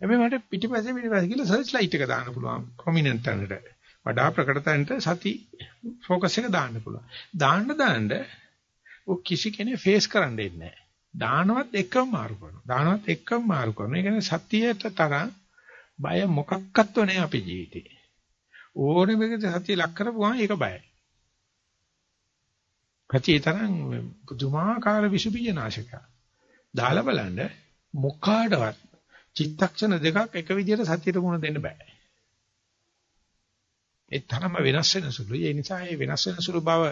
හැබැයි මට පිටිපස්සේ පිටිපස්සේ කියලා සර්ච් ලයිට් එක දාන්න පුළුවන්. ප්‍රොමිනන්ට් තැනට. වඩා ප්‍රකට තැනට සති ફોකස් එක දාන්න පුළුවන් දාන්න දාන්න ඔය කිසි කෙනෙක් ෆේස් කරන්න දෙන්නේ නැහැ දානවත් එකම මාරු කරනවා. දානවත් එකම මාරු කරනවා. ඒ කියන්නේ සතියට තරම් බය මොකක්වත් නැහැ අපේ ජීවිතේ. ඕනෙම එකට සතිය ලක් කරපුවාම ඒක බයයි. සතියේ තරම් පුදුමාකාර විසුබීජ නාශකයක්. දාලා බලන්න මොකාඩවත් චිත්තක්ෂණ දෙකක් එක විදිහට සතියට මුණ දෙන්න බෑ. ඒ තරම වෙනස් වෙන සුළුයි. ඒ නිසා මේ වෙනස් වෙන සුළු බව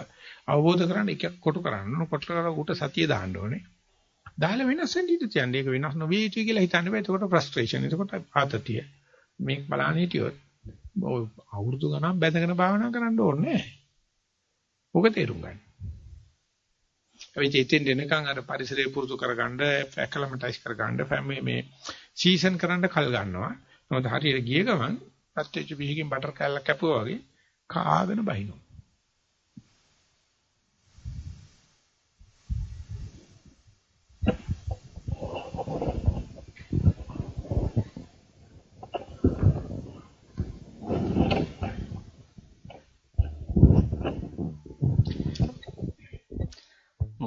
අවබෝධ කරගන්න එක කොටු කරන්න. කොටු කරලා උට සතිය දාන්න ඕනේ. දාලා වෙනස් වෙන්න ඉඩ තියන්නේ. ඒක වෙනස් නොවිය යුතුයි කියලා හිතන්න බෑ. එතකොට ෆ්‍රස්ට්‍රේෂන්. එතකොට ආතතිය. මේක බලන්න හිටියොත් අවුරුදු ගණන් බැඳගෙන භාවනා කරන්න ඕනේ නැහැ. ඔක තේරුම් ගන්න. ඒ ඉතින් දෙනකන් අර පරිසරය පුරුදු කරගන්න, ඇක්ලමටයිස් කරගන්න, මේ මේ සීසන් කරන්න කල් ගන්නවා. මොකද හරියට ගිය ගමන් ප්‍රත්‍යක්ෂ බිහිකින් බටර් කෑල්ලක් කැපුවා වගේ කාගෙන බහිනවා.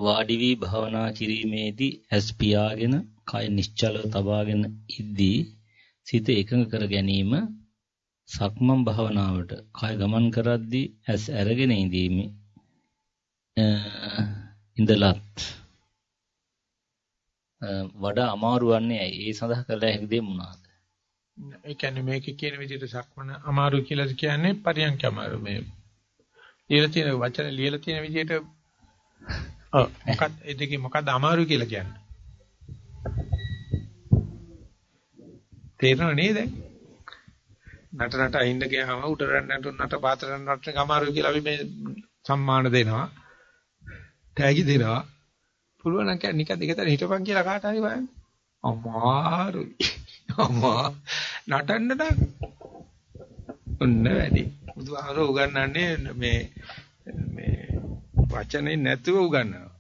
වාඩි වී භාවනා කිරීමේදී ඇස් පියාගෙන කය නිශ්චලව තබාගෙන ඉද්දී සිත එකඟ කර ගැනීම සක්මන් භාවනාවට කය ගමන් කරද්දී ඇස් අරගෙන ඉඳීම ඉඳලත් වඩා අමාරු වන්නේ ඇයි? ඒ සඳහා කළ හැකි දේ මොනවාද? ඒ කියන්නේ මේක කියන විදිහට සක්මන අමාරු කියලා කියන්නේ පරියන්ක අමාරු මේ ලියලා තියෙන වචන ලියලා තියෙන විදිහට [laughs] ඔව් මොකක්ද ඒ දෙකේ මොකක්ද අමාරු කියලා කියන්නේ? තේරෙනව නේද? නට නට අහින්න ගියාම උඩරන් නට නට පාතරන් නට අමාරු කියලා අපි මේ සම්මාන දෙනවා. තෑගි දෙනවා. පුළුවන් නම් කියන්නේ නිකන් දෙකතර හිටපන් කියලා කාට හරි බලන්න. අමාරුයි. අමා නටන්න නම් ඔන්න වැඩි. බුදුහාමර උගන්වන්නේ මේ මේ වචනේ නැතුව උගන්වනවා.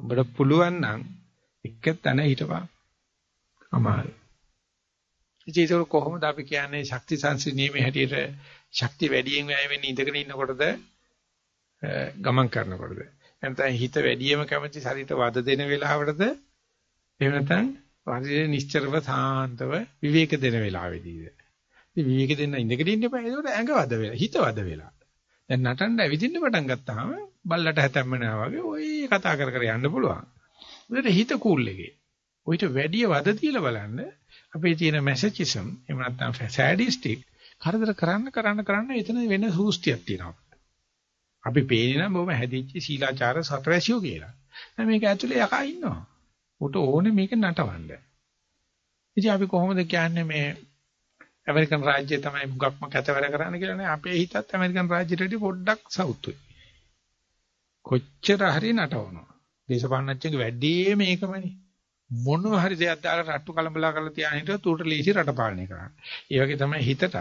උඹට පුළුවන් නම් එක තැන හිටපන්. අමාරුයි. ඉතින් ඒක කොහොමද අපි කියන්නේ ශක්ති සංසිඳීමේ හැටියට ශක්තිය වැඩියෙන් වැය වෙන්නේ ඉඳගෙන ඉන්නකොටද? ගමන් කරනකොටද? නැත්නම් හිත වැඩියම කැමති ශරීරයට වද දෙන වෙලාවටද? එහෙම නැත්නම් ශරීරය නිශ්චරව සාන්තව විවේක දෙන වෙලාවෙදීද? ඉතින් විවේක දෙන්න ඉඳගෙන ඉන්න එපා. ඒකට ඇඟ වද වෙලා හිත වද වෙලා. දැන් නටන්න ඇවිදින්න පටන් ගත්තාම බල්ලට හැතැම්මනවා වගේ ඔය කතා කර කර යන්න පුළුවන්. උදේට හිත කූල් එකේ. ඔయిత වැඩිය වද තියලා බලන්න අපේ තියෙන මැසේජිසම් එහෙම නැත්නම් සෑඩිස්ටික් කරදර කරන්න කරන්න කරන්න එතන වෙන සූස්තියක් තියෙනවා අපි පේන්නේ නම් බොහොම හැදිච්ච සීලාචාර සතරැසියෝ කියලා. දැන් මේක ඇතුලේ යකා ඉන්නවා. උට ඕනේ මේක නටවන්න. ඉතින් අපි කොහොමද කියන්නේ මේ ඇමරිකන් රාජ්‍යය තමයි මුගක්ම කැතවර කරන්න කියලා නේ අපේ හිතත් ඇමරිකන් රාජ්‍යයට වඩා පොඩ්ඩක් සවුතුයි. කොච්චර හරි නටවනවා. දේශපාලනඥයන්ගේ වැඩේ මේකමනේ. මොනවා හරි දෙයක් දාලා රට්ටු කලබලා කරලා තියාගෙන හිටියොත් ඌට ලීසි රට පාලනය කරන්න. ඒ වගේ තමයි හිතටත්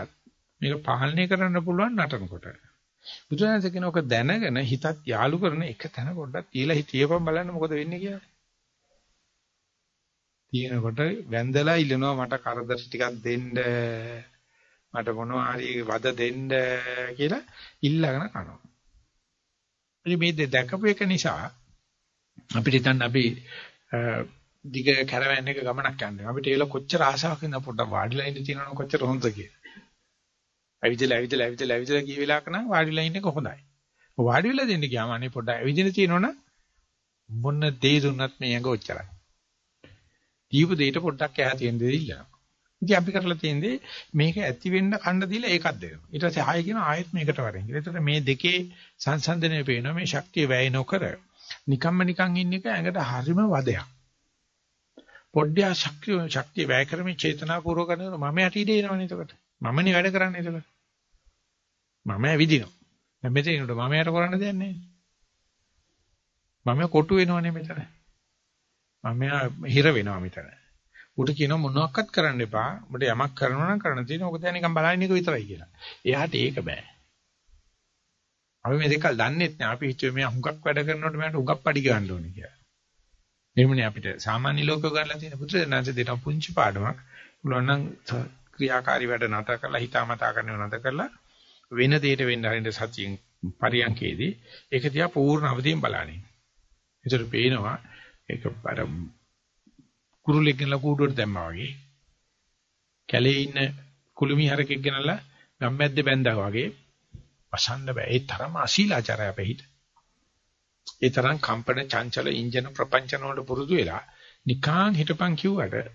මේක පාලනය කරන්න පුළුවන් නටනකොට. බුදුරජාණන් කියන ඔක දැනගෙන හිතත් යාලු කරන එක තැන පොඩ්ඩක් තියලා හිතියපම් බලන්න මොකද වෙන්නේ කියලා. තියෙනකොට වැඳලා ඉල්ලනවා මට කරදර ටිකක් දෙන්න මට මොනවා හරි වද දෙන්න කියලා ඉල්ලගෙන කනවා. ඉතින් මේ දැකපු එක නිසා අපිට හිතන්න අපි දිග කැරවැන් එක ගමනක් යන්නේ. අපිට ඒල කොච්චර ආසාවක් ඉඳ පොඩ්ඩක් වාඩිලා ඉඳ තියෙනවනම් කොච්චර හොඳද කියලා. ඇවිදලා ඇවිදලා ඇවිදලා ඇවිදලා ගිය වෙලාවක නම් වාඩිලා ඉන්න එක හොඳයි. වාඩි වෙලා දෙන්න ගියාම අනේ පොඩ්ඩක් ඇවිදින තියෙනවනම් මොන දේ දුන්නත් මේ ඇඟ ඔච්චරයි. දීප දෙයට පොඩ්ඩක් එහා තියෙන දේ ඉල්ලනවා. ඉතින් අපි කරලා තියෙන්නේ මේක ඇති වෙන්න කන්න දීලා ඒකක් දෙනවා. ඊට පස්සේ ආයෙ කියන ආයෙත් මේකට වරෙන්. ඒතර මේ දෙකේ සංසන්දනය පේනවා මේ ශක්තිය වැය නොකර නිකම්ම නිකන් ඉන්න එක ඇඟට හරිම වදයක්. පොඩ්ඩක් ශක්තිය ශක්තිය වැය කරමින් චේතනාපූර්වක කරනවා මම යටි ඉදී එනවනේ එතකොට. මමනේ වැඩ කරන්නේ එතකොට. මම ඇවිදිනවා. දැන් මෙතන ඉන්නකොට මම යට කරන්න දෙයක් නැහැ. මම කොටු වෙනවනේ මෙතන. මම හිර වෙනවා මෙතන. උට කියනවා මොනවත් කරන්න එපා. උඹට යමක් කරනවා නම් කරන්න තියෙන ඕක දැන් නිකන් බලන්න එක විතරයි කියලා. එයාට ඒක බෑ. අපි මේ දෙකල් දන්නෙත් නෑ. අපි හිතුවේ මෙයා හුඟක් වැඩ කරනකොට මට හුඟක් පඩි ගන්න ඕනේ කියලා. එහෙමනේ අපිට සාමාන්‍ය ලෝකෙ ගන්නලා තියෙන පුත්‍රයන්න්ස දෙන පුංචි පාඩමක්. පුළුවන් නම් ක්‍රියාකාරී වැඩ නැතර කරලා හිතාමතා කරනව නැතර කරලා වෙන දෙයකට වෙන්න හරින්න සතියෙන් පරියන්කේදී ඒක දිහා පූර්ණ අවදියෙන් බලන්නේ. ඒතර පේනවා ඒක අර කුරුල්ලෙක් ගෙනලා කූඩුවට දැම්මා වගේ. කැලේ ඉන්න කුළුමි හරකෙක් ගෙනලා ගම්මැද්දේ බැඳා වගේ වසන්න බෑ. ඒ තරම අශීලාචාරය අපේ හිත. ඒ තරම් කම්පන චංචල ඉන්ජන ප්‍රපංචන වලට පුරුදු වෙලා නිකං හිටපන් කිව්වට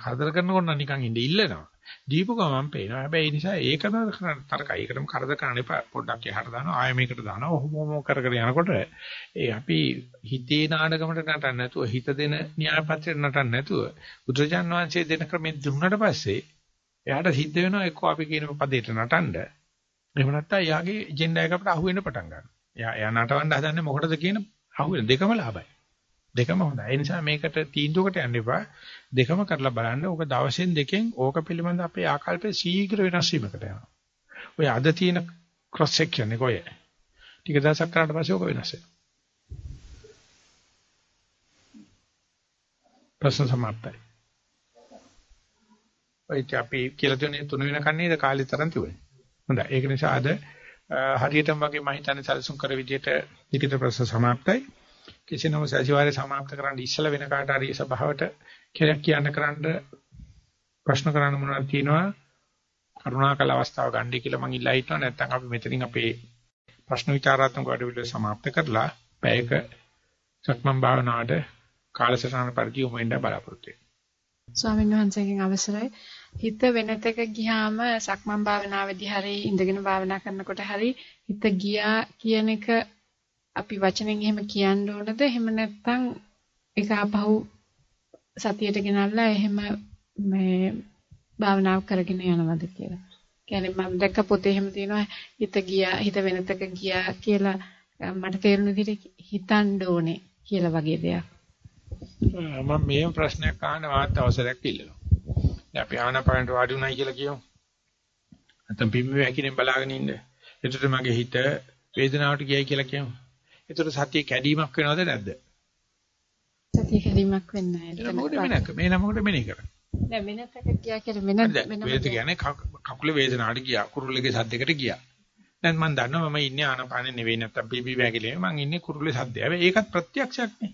කරදර කරනකොට නම් නිකන් ඉඳ ඉල්ලනවා. දීපු ගමන් පේනවා. හැබැයි ඒ නිසා ඒකම තරකයි. ඒකටම කරදර කරන්න එපා. පොඩ්ඩක් එහාට දානවා. ආයෙ මේකට දානවා. ඔහොම කර කර යනකොට ඒ අපි හිතේ නාඩගමට නටන්න නැතුව හිත දෙන න්‍යාය පත්‍රයට නටන්න නැතුව බුදුජාන් වහන්සේ දෙන ක්‍රමෙ දුන්නට පස්සේ එයාට සිද්ධ වෙනවා එක්ක අපි කියන පදේට නටන්න. එහෙම නැත්නම් එයාගේ එජෙන්ඩා එක අපිට අහු වෙන්න පටන් ගන්නවා. එයා එයා නටවන්න හදන්නේ මොකටද කියන අහු වෙන දෙකම ලාභයි. දෙකම හොඳයි. ඒ නිසා මේකට තීන්දුවකට යන්න එපා. දෙකම කරලා බලන්න. ඕක දවසෙන් දෙකෙන් ඕක පිළිබඳ අපේ ආකල්පය ශීඝ්‍ර වෙනස් වීමකට යනවා. ඔය අද තියෙන ක්‍රොස් සෙක්ෂන් එක ඔය. ටික දවසක් කරාට පස්සේ ඕක වෙනස් වෙනවා. ප්‍රශ්න සමාප්තයි. ඔය අපි කියලා දුන්නේ තුන වෙනකන් නේද කාලේ තරම් තිබුණේ. හොඳයි. ඒක නිසා අද හරියටම වගේ මම හිතන්නේ සැලසුම් කර විදිහට ලිඛිත ප්‍රශ්න සමාප්තයි. කිසිනම සතිವಾರේ සමාප්ත කරන්න ඉස්සලා වෙන කාට හරි සභාවට කෙනෙක් කියන්න කරන්න ප්‍රශ්න කරන්න මොනවද තියෙනවා කරුණාකල අවස්ථාව ගන්නයි කියලා මම ඉල්ලා හිටනවා නැත්නම් අපි මෙතනින් අපේ ප්‍රශ්න විචාරාත්මක වැඩපිළිවෙල සමාප්ත කරලා පැයක සක්මන් භාවනාවට කාලසටහන පරිදි යොමු වෙන්න බලාපොරොත්තු වෙනවා. ස්වාමීන් වහන්සේගෙන් අවසරයි. හිත වෙනතක ගියාම සක්මන් භාවනාවේදී හරි ඉඳගෙන භාවනා කරනකොට හරි හිත ගියා කියන එක අපි වචනෙන් එහෙම කියන්න ඕනද? එහෙම නැත්නම් ඒක ආපහු සතියට ගෙනල්ලා එහෙම මේ භාවනාව කරගෙන යනවද කියලා. කියන්නේ මම දැක්ක පොතේ එහෙම තියෙනවා හිත ගියා හිත වෙනතක ගියා කියලා මට තේරුණ විදිහට හිතන්න ඕනේ කියලා වගේ දෙයක්. මම මේ ප්‍රශ්නයක් අහන්න වාත් අවසරයක් ඉල්ලනවා. දැන් අපි ආනපානට වාඩි උනායි කියලා කියමු. නැත්නම් පිම්බි හැකිනේ බලාගෙන ඉන්න. එතකොට මගේ හිත වේදනාවට ගියයි කියලා කියමු. ඒතර සතිය කැඩීමක් වෙනවද නැද්ද? සතිය කැඩීමක් වෙන්නේ නැහැ. මොකද මෙනක මේ නම මොකද මෙනේ කරන්නේ? නෑ වෙනතක ගියා කියලා වෙන වෙන වේද කියන්නේ කකුලේ වේදනාවට ගියා කුරුල්ලගේ සද්දයකට ගියා. දැන් මම දන්නවා මම ඉන්නේ ආනපානෙ නෙවෙයි නැත්තම් බීබී වැගිලේ මම ඉන්නේ කුරුල්ලේ සද්දය. ඒකත් ප්‍රත්‍යක්ෂයක් නේ.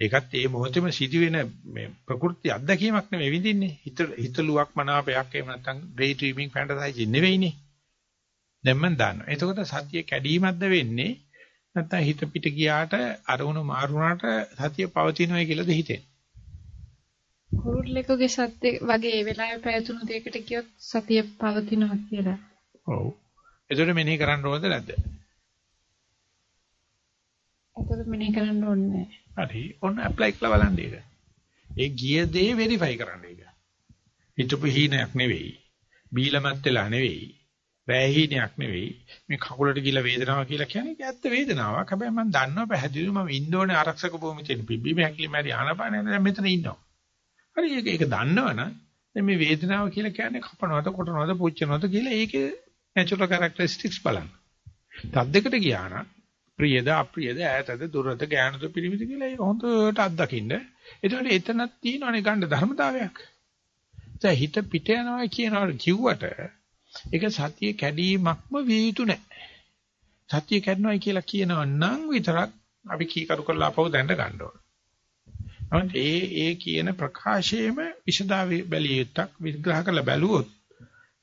ඒකත් ඒ මොහොතේම සිදුවෙන මේ ප්‍රകൃති අත්දැකීමක් නෙවෙයි විඳින්නේ. හිත හිතලුවක් මනාපයක් එහෙම නැත්තම් ඩේ ඩ්‍රීමිං ෆැන්ටසයිසින් නෙවෙයිනේ. දැන් මම දන්නවා. එතකොට සතිය කැඩීමක්ද වෙන්නේ නැත්නම් හිත පිට ගියාට අරමුණු මාරුණාට සතිය පවතිනවයි කියලාද හිතෙන්නේ? කුරුල්ලෙකුගේ සත්‍ය වගේ ඒ වෙලාවේ පැවතුණු දෙයකට කියොත් සතිය පවතිනවා කියලා. ඔව්. ඒතකොට මෙනෙහි කරන්න ඕනද නැද්ද? ඒතකොට මෙනෙහි කරන්න ඕනේ හරි. ඔන්න ඇප්ලයි කරලා බලන්න ඒක. ඒ ගිය දේ වෙරිෆයි කරන්න ඒක. හිතපු හීනයක් නෙවෙයි. බීලමත් වෙලා නෙවෙයි. වැහිණයක් නෙවෙයි මේ කකුලට ගිල වේදනාව කියලා කියන්නේ ඇත්ත වේදනාවක්. හැබැයි මම දන්නවා පැහැදිලිව මම ඉන්න ඕනේ ආරක්ෂක භූමියේ තියෙන පිබ්බි මහැකිලි මාරි ආනපානේ දැන් මෙතන ඉන්නවා. හරි ඒක ඒක දන්නවනම් දැන් මේ වේදනාව කියලා කියන්නේ කපනවද කොටනවද පුච්චනවද කියලා ඒකේ නැචරල් කැරක්ටරිස්ටික්ස් බලන්න. තද්දෙකට ගියා නම් ප්‍රියද අප්‍රියද ඈතද දුරද ගෑනුද පිළිවිද කියලා ඒක හොඳට අත්දකින්න. එතකොට එතනක් තියෙනවනේ ගන්න ධර්මතාවයක්. දැන් හිත පිට යනවා කියනවා කිව්වට ඒක සතිය කැඩීමක්ම විය යුතු නැහැ. සතිය කැඩනවායි කියලා කියනවා නම් විතරක් අපි කීකරු කරලා අපව දැනට ගන්න ඕන. නමුත් ඒ ඒ කියන ප්‍රකාශයේම විසදා බැලිය යුත්තක් විග්‍රහ කරලා බැලුවොත්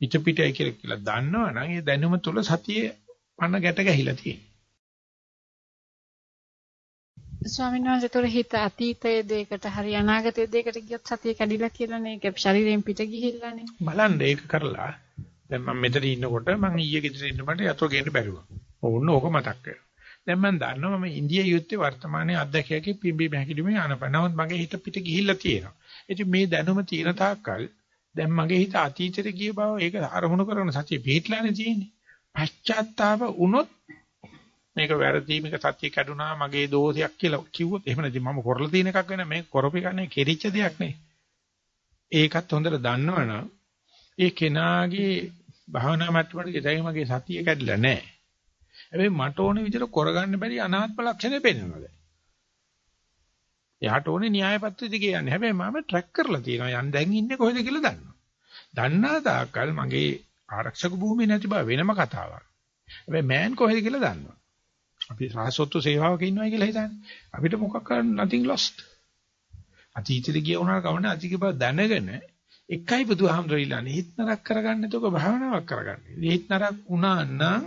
පිට පිටයි කියලා කියලා දන්නවනම් ඒ දැනුම තුල සතියේ පණ ගැට ගැහිලා තියෙනවා. ස්වාමීන් වහන්සේ තොර හිත අතීතයේ දෙයකට හරි අනාගතයේ දෙයකට ගියොත් සතිය කැඩිලා කියලානේ ඒක ශරීරයෙන් පිට ගිහිල්ලානේ. බලන්න ඒක කරලා දැන් මම මෙතන ඉන්නකොට මම ඊයේ ගෙදර ඉන්න මට යතෝ ගේන්න බැරුව. ඕන්න ඕක මතක් වෙනවා. දැන් මම දන්නවා මම ඉන්දියා යුත්තේ වර්තමානයේ අධ්‍යක්ෂකගේ පිම්බි මහකිලිමේ ආනපනවත් මගේ හිත පිට ගිහිල්ලා තියෙනවා. ඉතින් මේ දැනුම තියෙන තාක්කල් දැන් මගේ හිත අතීතෙට ගිය බව ඒක අරමුණු කරන සතිය පිටලානේ තියෙන්නේ. පශ්චාත්තාප වුණොත් මේක වැරදි මේක සත්‍ය කැඩුනා මගේ දෝෂයක් කියලා කිව්වොත් එහෙම නැති මම කරලා තියෙන එකක් වෙන මේ කරපු එක නේ කෙරිච්ච දෙයක් නේ. ඒකත් හොඳට දන්නවනම් ඒ කෙනාගේ භාවනා මට්ටමට ගෙදයි මගේ සතිය කැඩිලා නැහැ. හැබැයි මට ඕනේ විදිහට කරගන්න බැරි අනාත්ම ලක්ෂණය පේනවා දැන්. එයාට ඕනේ න්‍යාය පත්‍රෙදි කියන්නේ. හැබැයි මම ට්‍රැක් කරලා තියෙනවා. යන් දැන් ඉන්නේ කොහෙද කියලා දන්නවා. දන්නා තාක්කල් මගේ ආරක්ෂක භූමිය නැති බව වෙනම කතාවක්. හැබැයි මෑන් කොහෙද කියලා දන්නවා. අපි රහසොත්තු සේවාවක ඉන්නවා කියලා හිතන්නේ. අපිට මොකක් කරන්න nothing lost. අතීතෙට ගිය උනාට කවන්න අතීත බව දැනගෙන එකයි බුදුහාමුදුරුවෝ හිත නරක කරගන්න නැතුව භාවනාවක් කරගන්න. හිත නරක වුණා නම්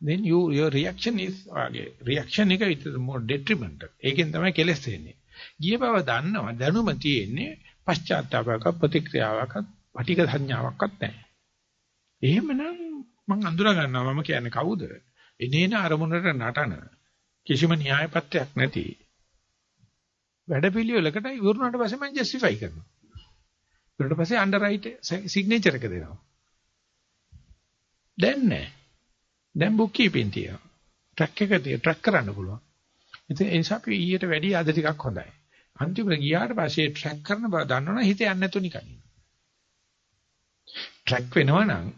then you your reaction is ආගේ reaction එක it is more detrimental. ඒකෙන් තමයි කෙලස් එන්නේ. ගිය බව දන්නවා දැනුම තියෙන්නේ පශ්චාත්තාවක ප්‍රතික්‍රියාවක් පටික සංඥාවක්වත් නැහැ. එහෙමනම් මං අඳුර ගන්නවා මම කියන්නේ කවුද? එනේන අරමුණට නටන කිසිම න්‍යායපත්‍යක් නැති වැඩපිළිවෙලකට ඉවරුනට පස්සේ මම ජස්ටිෆයි කරනවා. ඊට පස්සේ අන්ඩර්රයිට් සිග්නේචර් එක දෙනවා. දැන් නෑ. දැන් බුක් කීපින් තියෙනවා. ට්‍රැක් එක තියෙ ට්‍රැක් කරන්න පුළුවන්. ඉතින් ඒ නිසා අපි ඊට වැඩි අද ටිකක් හොඳයි. අන්තිමට ගියාට පස්සේ ට්‍රැක් කරන බව දන්නවනම් හිත යන්නේ නැතු නිකන්. ට්‍රැක් වෙනවා නම්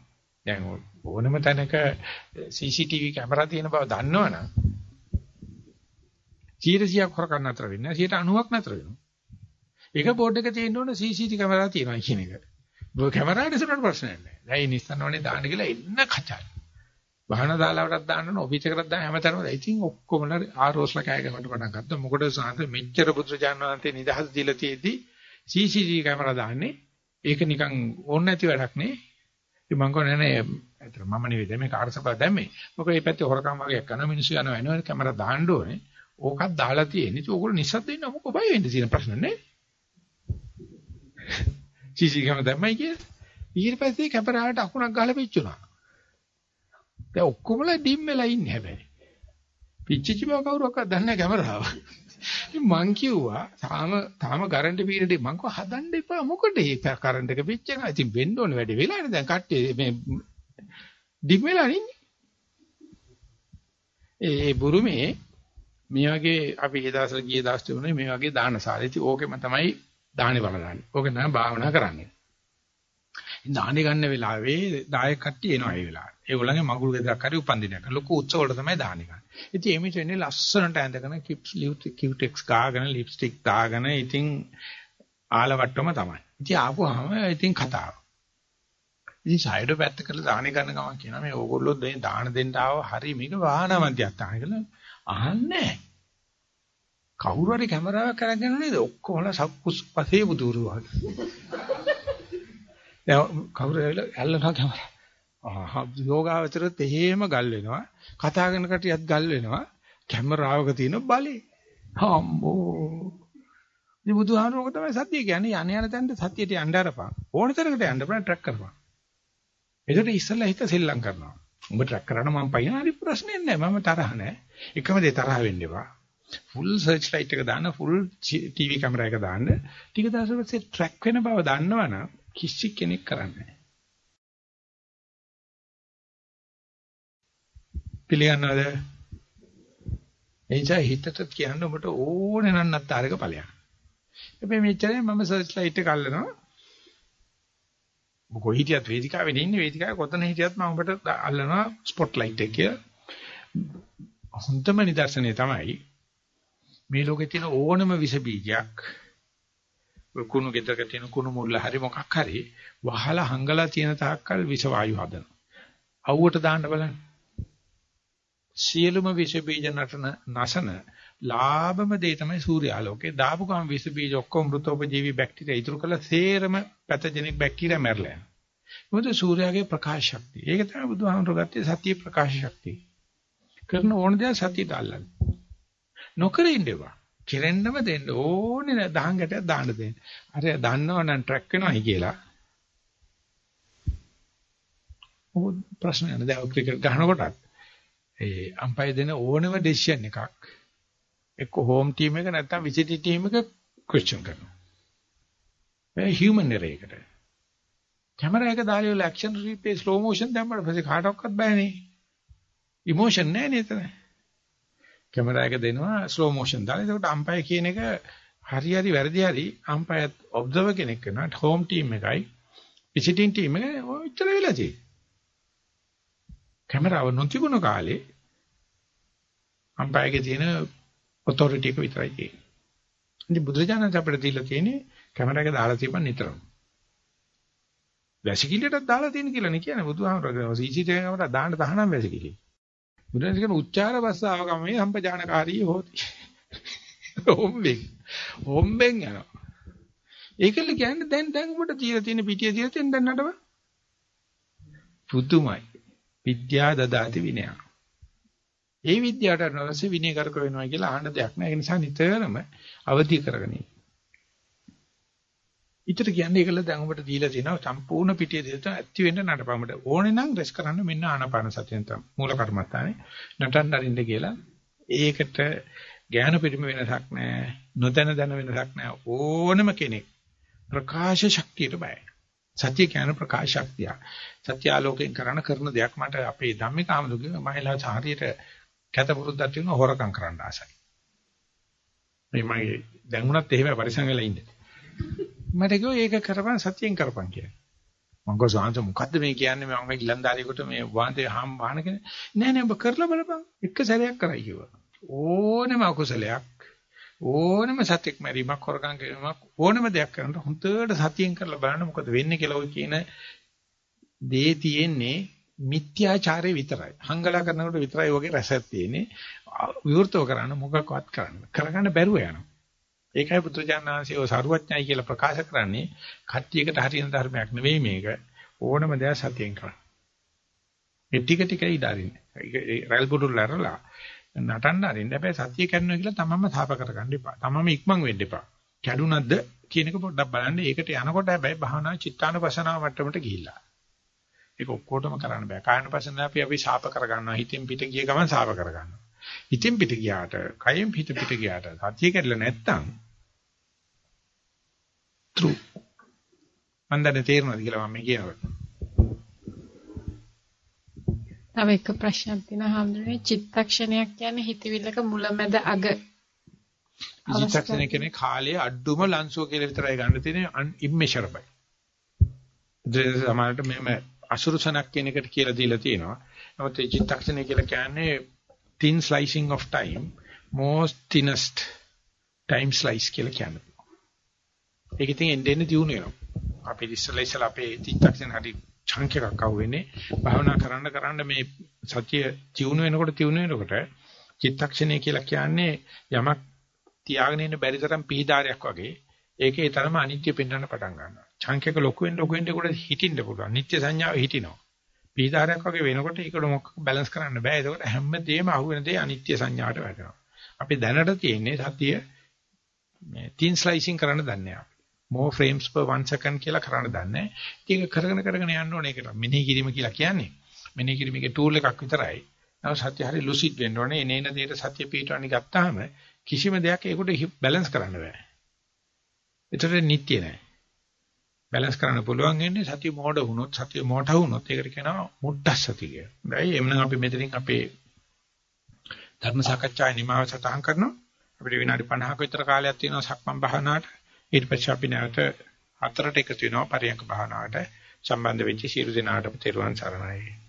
දැන් ඕනම තැනක CCTV කැමරා තියෙන බව දන්නවනම් 100ක් හොරකම් නතර වෙන්නේ 90ක් නතර වෙනවා. ඒක බෝඩ් එක තියෙන්න ඕන CCTV කැමරා තියෙනවා කියන එක. ඔය කැමරාවට ඉස්සරහට ප්‍රශ්නයක් නැහැ. දැන් ඉනිස්සන්න ඕනේ දාන්න කියලා එන්න කචල්. වහන දාලාවටත් දාන්න ඕන ඔෆිස් එකකට දාන්න හැමතැනම. ඉතින් ඔක්කොමලා ආරෝස්ලා කෑ ගහන්න පටන් ගත්තා. මොකද සාන්ත මෙච්චර පුත්‍රජාන වහන්සේ නිදහස් දීලා තියෙද්දි CCTV කැමරා දාන්නේ. ඒක නිකන් ඕන නැති වැඩක් නේ. ඉතින් මං කියන්නේ නෑ ඇත්තට මම නෙවෙයි දැන් මේ කාර්යසභාව දැම්මේ. මොකද මේ පැත්තේ හොරකම් වගේ කරන මිනිස්සු යනවා එනවා කැමරා දාන්න ඕනේ. ඕකත් දාලා තියෙන්නේ. ඒක ඕගොල්ලෝ නිස්සද්ද ඉන්න මොකෝ බය වෙන්න තියෙන ප්‍රශ්න නේ. [laughs] සීසී කැමරා දැම්මයි කියලා. ඊට පස්සේ කැමරාවට අකුණක් ගහලා පිච්චුණා. දැන් ඔක්කොමලා ඩිම් වෙලා ඉන්නේ හැබැයි. පිච්චිච්ච බව කවුරක්වත් දන්නේ නැහැ කැමරාව. ඉතින් මං කිව්වා තාම තාම කරන්ට් පීරියඩ් මං කව හදන්න එපා මොකටද මේ කරන්ට් එක පිච්චෙනවා. ඉතින් වෙන්න ඕනේ වැඩි වෙලානේ දැන් කට්ටිය මේ ඩිම් වෙලා ඉන්නේ. ඒ බුරුමේ මේ වගේ අපි ඒ දවස්වල ගිය දවස් තිබුණේ මේ වගේ දානශාලා. ඉතින් ඕකෙම තමයි දානේ බලන්නේ. ඕකෙන් තමයි භාවනා කරන්නේ. දානේ ගන්න වෙලාවේ දායක කට්ටිය එනවා ඒ වෙලාවට. ඒගොල්ලන්ගේ මගුල් ගෙදරක් හරි උපන්දිනයක්. ලොකු උත්සව වල තමයි දානේ ගන්න. ඉතින් එමෙ වෙන්නේ ලස්සනට ඇඳගෙන කිප්ස් කිව්ටෙක්ස් ගාගෙන ලිප්ස්ටික් දාගෙන ඉතින් ආලවට්ටම තමයි. ඉතින් ආපුවාම ඉතින් කතාව. ඉතින් සයිඩ් පැත්ත කරලා දානේ ගන්න ගමන් කියනවා මේ ඕගොල්ලෝ දැන් දාන දෙන්න ආව හරි මේක වාහන මැදියත් ආන කියලා අහන්නේ කවුරු හරි කැමරාවක් අරගෙන නේද ඔක්කොම සක්කුස් පසේ බුදුරු වගේ දැන් කවුරු ඇල්ලනවා කැමරා ආ යෝගාවචරත් එහෙම ගල් වෙනවා කතා කරන කටියත් ගල් වෙනවා කැමරාවක තියෙන බලේ අම්මෝ මේ බුදුහාමුදුරුවෝ තමයි සත්‍ය කියන්නේ යණ යන තැනට සත්‍යයට යන්න අරපන් ඕන තරකට යන්න බෑ ට්‍රැක් කරපන් එතකොට ඉස්සෙල්ලා හිත සෙල්ලම් කරනවා. උඹ ට්‍රැක් කරාන මම පයින් හරි ප්‍රශ්නයක් නැහැ. මම තරහ නැහැ. එකම දේ තරහ වෙන්න එපා. ෆුල් සර්ච් ලයිට් එක දාන්න ෆුල් ටීවී කැමරා එක දාන්න. ටික දවසක් පස්සේ ට්‍රැක් වෙන බව දන්නවනම් කිසි කෙනෙක් කරන්නේ නැහැ. පිළිගන්නවද? එනිසා හිතට කියන්න ඔබට ඕනේ නම් නැත්තරක ඵලයක්. හැබැයි මෙච්චරේ මම සර්ච් ලයිට් එක අල්ලනවා. මොකෝ හිටියත් වේදිකාවේ ඉන්නේ වේදිකාවේ කොතන හිටියත් මම ඔබට අල්ලනවා ස්පොට් ලයිට් එක කියලා. හොඳම නිදර්ශනය තමයි මේ ලෝකේ තියෙන ඕනම විස බීජයක් කුණු ගෙදරක තියෙන කුණු මුල්ල හරි මොකක් හරි වහලා හංගලා තියෙන තාක්කල් විස වායු හදනවා. අවුවට දාන්න බලන්න. සියලුම විස බීජ නටන නැසන ලාභම දේ තමයි සූර්යාලෝකේ දාපු ගම විස බීජ ඔක්කොම මෘතෝපජීවී බැක්ටීරියා ඉතුරු කළා සේරම පැතජෙනික් බැක්ටීරියා මැරලා යනවා. මොකද සූර්යාගේ ප්‍රකාශ ශක්තිය. ඒක තමයි බුදුහාමුදුරුවෝ ගත්තේ සතිය ප්‍රකාශ ශක්තිය. කරන ඕන දේ සතියට අල්ලන්න. නොකර ඉන්නවා. කෙරෙන්නම දෙන්න ඕනේ දහං ගැටයක් දාන්න දෙන්න. අර දන්නවනම් ට්‍රැක් වෙනවයි කියලා. මොකද ප්‍රශ්න නෑ දැන් ක්‍රිකට් ගහනකොටත් ඒ අම්පයර් දෙන ඕනම ඩිසිෂන් එකක් එක්ක හෝම් ටීම් එක නැත්නම් විසිටි ටීම් එක ක්වෙස්චන් කරනවා. මේ හියුමන් එරර් එකට. කැමරා එක දාලා ඉවල ඇක්ෂන් රීපේ ස්ලෝ මෝෂන් දැම්මම පස්සේ කාටවත් බෑනේ. ඉමෝෂන් නැහැ නේද? කැමරා එක දෙනවා ස්ලෝ මෝෂන් දාලා. ඒකට අම්පයර් කියන එක හරි හරි වැරදි හරි අම්පයර් ඔබ්සර්වර් කෙනෙක් කරනවා හෝම් ටීම් එකයි විසිටින් ටීම් එක ඔච්චර වෙලා තියෙන්නේ. කැමරාව නොතිබුණ කාලේ අම්පයර්ගේ තියෙන ඔතොරිටි එක විතරයි තියෙන්නේ. ඉතින් බුදුරජාණන් අපිට දීලා තියෙන්නේ කැමරා එක දාලා තියපන් නිතරම. වැසිකිළියටත් දාලා තියෙන කියලා නේ කියන්නේ බුදුහාමරගේ CCTV කැමරා දාන්න තහනම් වැසිකිළිය. බුදුරජාණන් කියන උච්චාර භස්සාව ගමේ සම්පජානකාරී හොති. හොම්බෙන් හොම්බෙන් යනවා. ඒකල කියන්නේ දැන් දැන් ඔබට තියලා තියෙන පිටිය තියලා තියෙන දැන් නඩව. පුදුමයි. විද්‍යා දදාති විනය. ඒ විද්‍යාවට නැවසේ විනය කරක වෙනවා කියලා අහන්න දෙයක් නෑ. ඒ නිසා නිතරම අවදි කරගෙන ඉන්න. ඊටට කියන්නේ ඒකල දැන් ඔබට දීලා තියෙනවා සම්පූර්ණ පිටිය දෙත ඇති වෙන්න නඩපමට ඕනේ නම් රෙස් කරන්න මෙන්න ආනාපාන සතියෙන් තමයි මූල කර්මස්ථානේ නටන්න අරින්න කියලා ඒකට ඥාන පිරිම වෙනසක් නැහැ නොදැන දැන වෙනසක් නැහැ ඕනම කෙනෙක් ප්‍රකාශ ශක්තියට බයයි. සත්‍ය කියන ප්‍රකාශ ශක්තිය. සත්‍ය ආලෝකයෙන් කරන කරන දෙයක් මට අපේ ධම්මිකාමදුගේ මහිලා සාහරියට කැත පුරුද්දක් තියෙන හොරකම් කරන්න ආසයි. මේ මගේ දැන් උනත් එහෙම පරිසං වෙලා ඉන්නේ. මට කිව්වා ඒක කරපන් සත්‍යයෙන් කරපන් කියලා. මම ගෝ සාංශ මොකද්ද මේ කියන්නේ මම මේ ඉලන්දාරියෙකුට මේ වාන්දේ හම් වහන කෙනෙක් නෑ නෑ ඔබ කරලා බලපන් එක සැරයක් කරයි කිව්වා. ඕනම අකුසලයක් ඕනම සත්‍යක් මැරීමක් හොරකම් කිරීමක් ඕනම දෙයක් කරනකොට හොඳට සතියෙන් කරලා බලන්න මොකද වෙන්නේ කියලා ඔය කියන දේ තියෙන්නේ මිත්‍යාචාරය විතරයි. හංගලා කරනකොට විතරයි වගේ රසක් තියෙන්නේ. විවෘතව කරන්න මොකක්වත් කරන්න. කරගන්න බැරුව යනවා. ඒකයි පුත්‍රජානනාංශය ඔය සරුවඥයි කියලා ප්‍රකාශ කරන්නේ කට්ටියකට හරියන ධර්මයක් නෙවෙයි මේක. ඕනම දෙයක් සතියෙන් කරන්න. මේ ටික ටික ඉදාරින්න. රැල් බුදුල් ලරලා නටන්න අරින්න. හැබැයි සතිය කරනවා කියලා තමන්ම තාප කරගන්න එපා. තමන්ම ඉක්මන් වෙන්න එපා. කැඩුනක්ද කියන එක පොඩ්ඩක් බලන්න. ඒකට යනකොට හැබැයි භාවනා චිත්තානුපසනාව මට්ටමට ගිහිල්ලා. ඒක ඔක්කොටම කරන්න බෑ. කායනුපසනාව අපි අපි ශාප කරගන්නවා. හිතෙන් පිට ගිය ගමන් ශාප කරගන්නවා. හිතෙන් පිට ගියාට, කයෙන් පිට පිට ගියාට සතිය කැඩලා නැත්තම් true. මන්දනේ තේරෙනවද කියලා මම කියනවා. තව එක ප්‍රශ්නයක් තියෙනවා හම්දුනේ චිත්තක්ෂණයක් කියන්නේ හිතවිල්ලක මුලැමැද අග චිත්තක්ෂණය කියන්නේ කාලයේ අඩුම ලංසුව කියලා විතරයි ගන්න තියෙන්නේ ඉම්මෙෂරබල්. ඒ සමානට මෙහෙම අසුරුසනක් කියන එකට කියලා දීලා තියෙනවා. නමුත් මේ චිත්තක්ෂණය කියලා කියන්නේ thin slicing of time most thinnest time slice කියලා කියන්නේ. ඒක ඉතින් එන්නේ එන්නේ දියුණු වෙනවා. අපි ඉස්සෙල්ලා ඉස්සෙල්ලා අපේ චිත්තක්ෂණ හරි චංක් එකක් අහුවෙන්නේ. භාවනා කරන්න කරන්න මේ සතිය තියුණු වෙනකොට තියුණු වෙනකොට චිත්තක්ෂණය කියලා කියන්නේ යමක් තියාගෙන ඉන්න බැරි තරම් පිහිදාරයක් වගේ. ඒකේ තරම අනිත්‍ය පෙන්වන්න පටන් ගන්නවා. චංක් එක ලොකු වෙන්න ලොකු වෙන්න කොට හිටින්න පුළුවන්. නිත්‍ය සංඥාව හිටිනවා. පිහිදාරයක් වගේ වෙනකොට ඒකට මොකක් බැලන්ස් කරන්න බෑ. ඒකට හැමදේම අහුවෙන දේ අනිත්‍ය සංඥාවට වැටෙනවා. අපි දැනට තියෙන්නේ සතිය මේ තින් ස්ලයිසිං කරන්න දන්නේ නැහැ. More frames per 1 second කියලා කරන්න දන්නේ. ඒක කරගෙන කරගෙන යන්න ඕනේ ඒකට. මෙනෙහි කිරීම කියලා කියන්නේ. මෙනෙහි කිරීමේ tool එකක් විතරයි. නම සත්‍ය හරි lucid වෙන්න ඕනේ. එනේන දෙයට සත්‍ය පිටවන්නේ ගත්තාම කිසිම දෙයක් ඒකට බැලන්ස් කරන්න බෑ. ඒතර නිට්ටිය නෑ. බැලන්ස් කරන්න පුළුවන් වෙන්නේ සතිය මෝඩ වුණොත් සතිය මෝඩ වුණොත් ඒකට කියනවා මුඩ්ඩස්සති කියලා. හරි එhmenan අපි මෙතනින් අපේ ධර්ම සාකච්ඡාවේ නිමාව සටහන් කරනවා. අපිට විනාඩි 50ක විතර කාලයක් තියෙනවා සක්මන් භාවනාවට. ඊට පස්සේ අපි නැවත හතරට එකතු වෙනවා පරියන්ක භාවනාවට සම්බන්ධ වෙච්ච සියලු දෙනාටම තෙරුවන් සරණයි.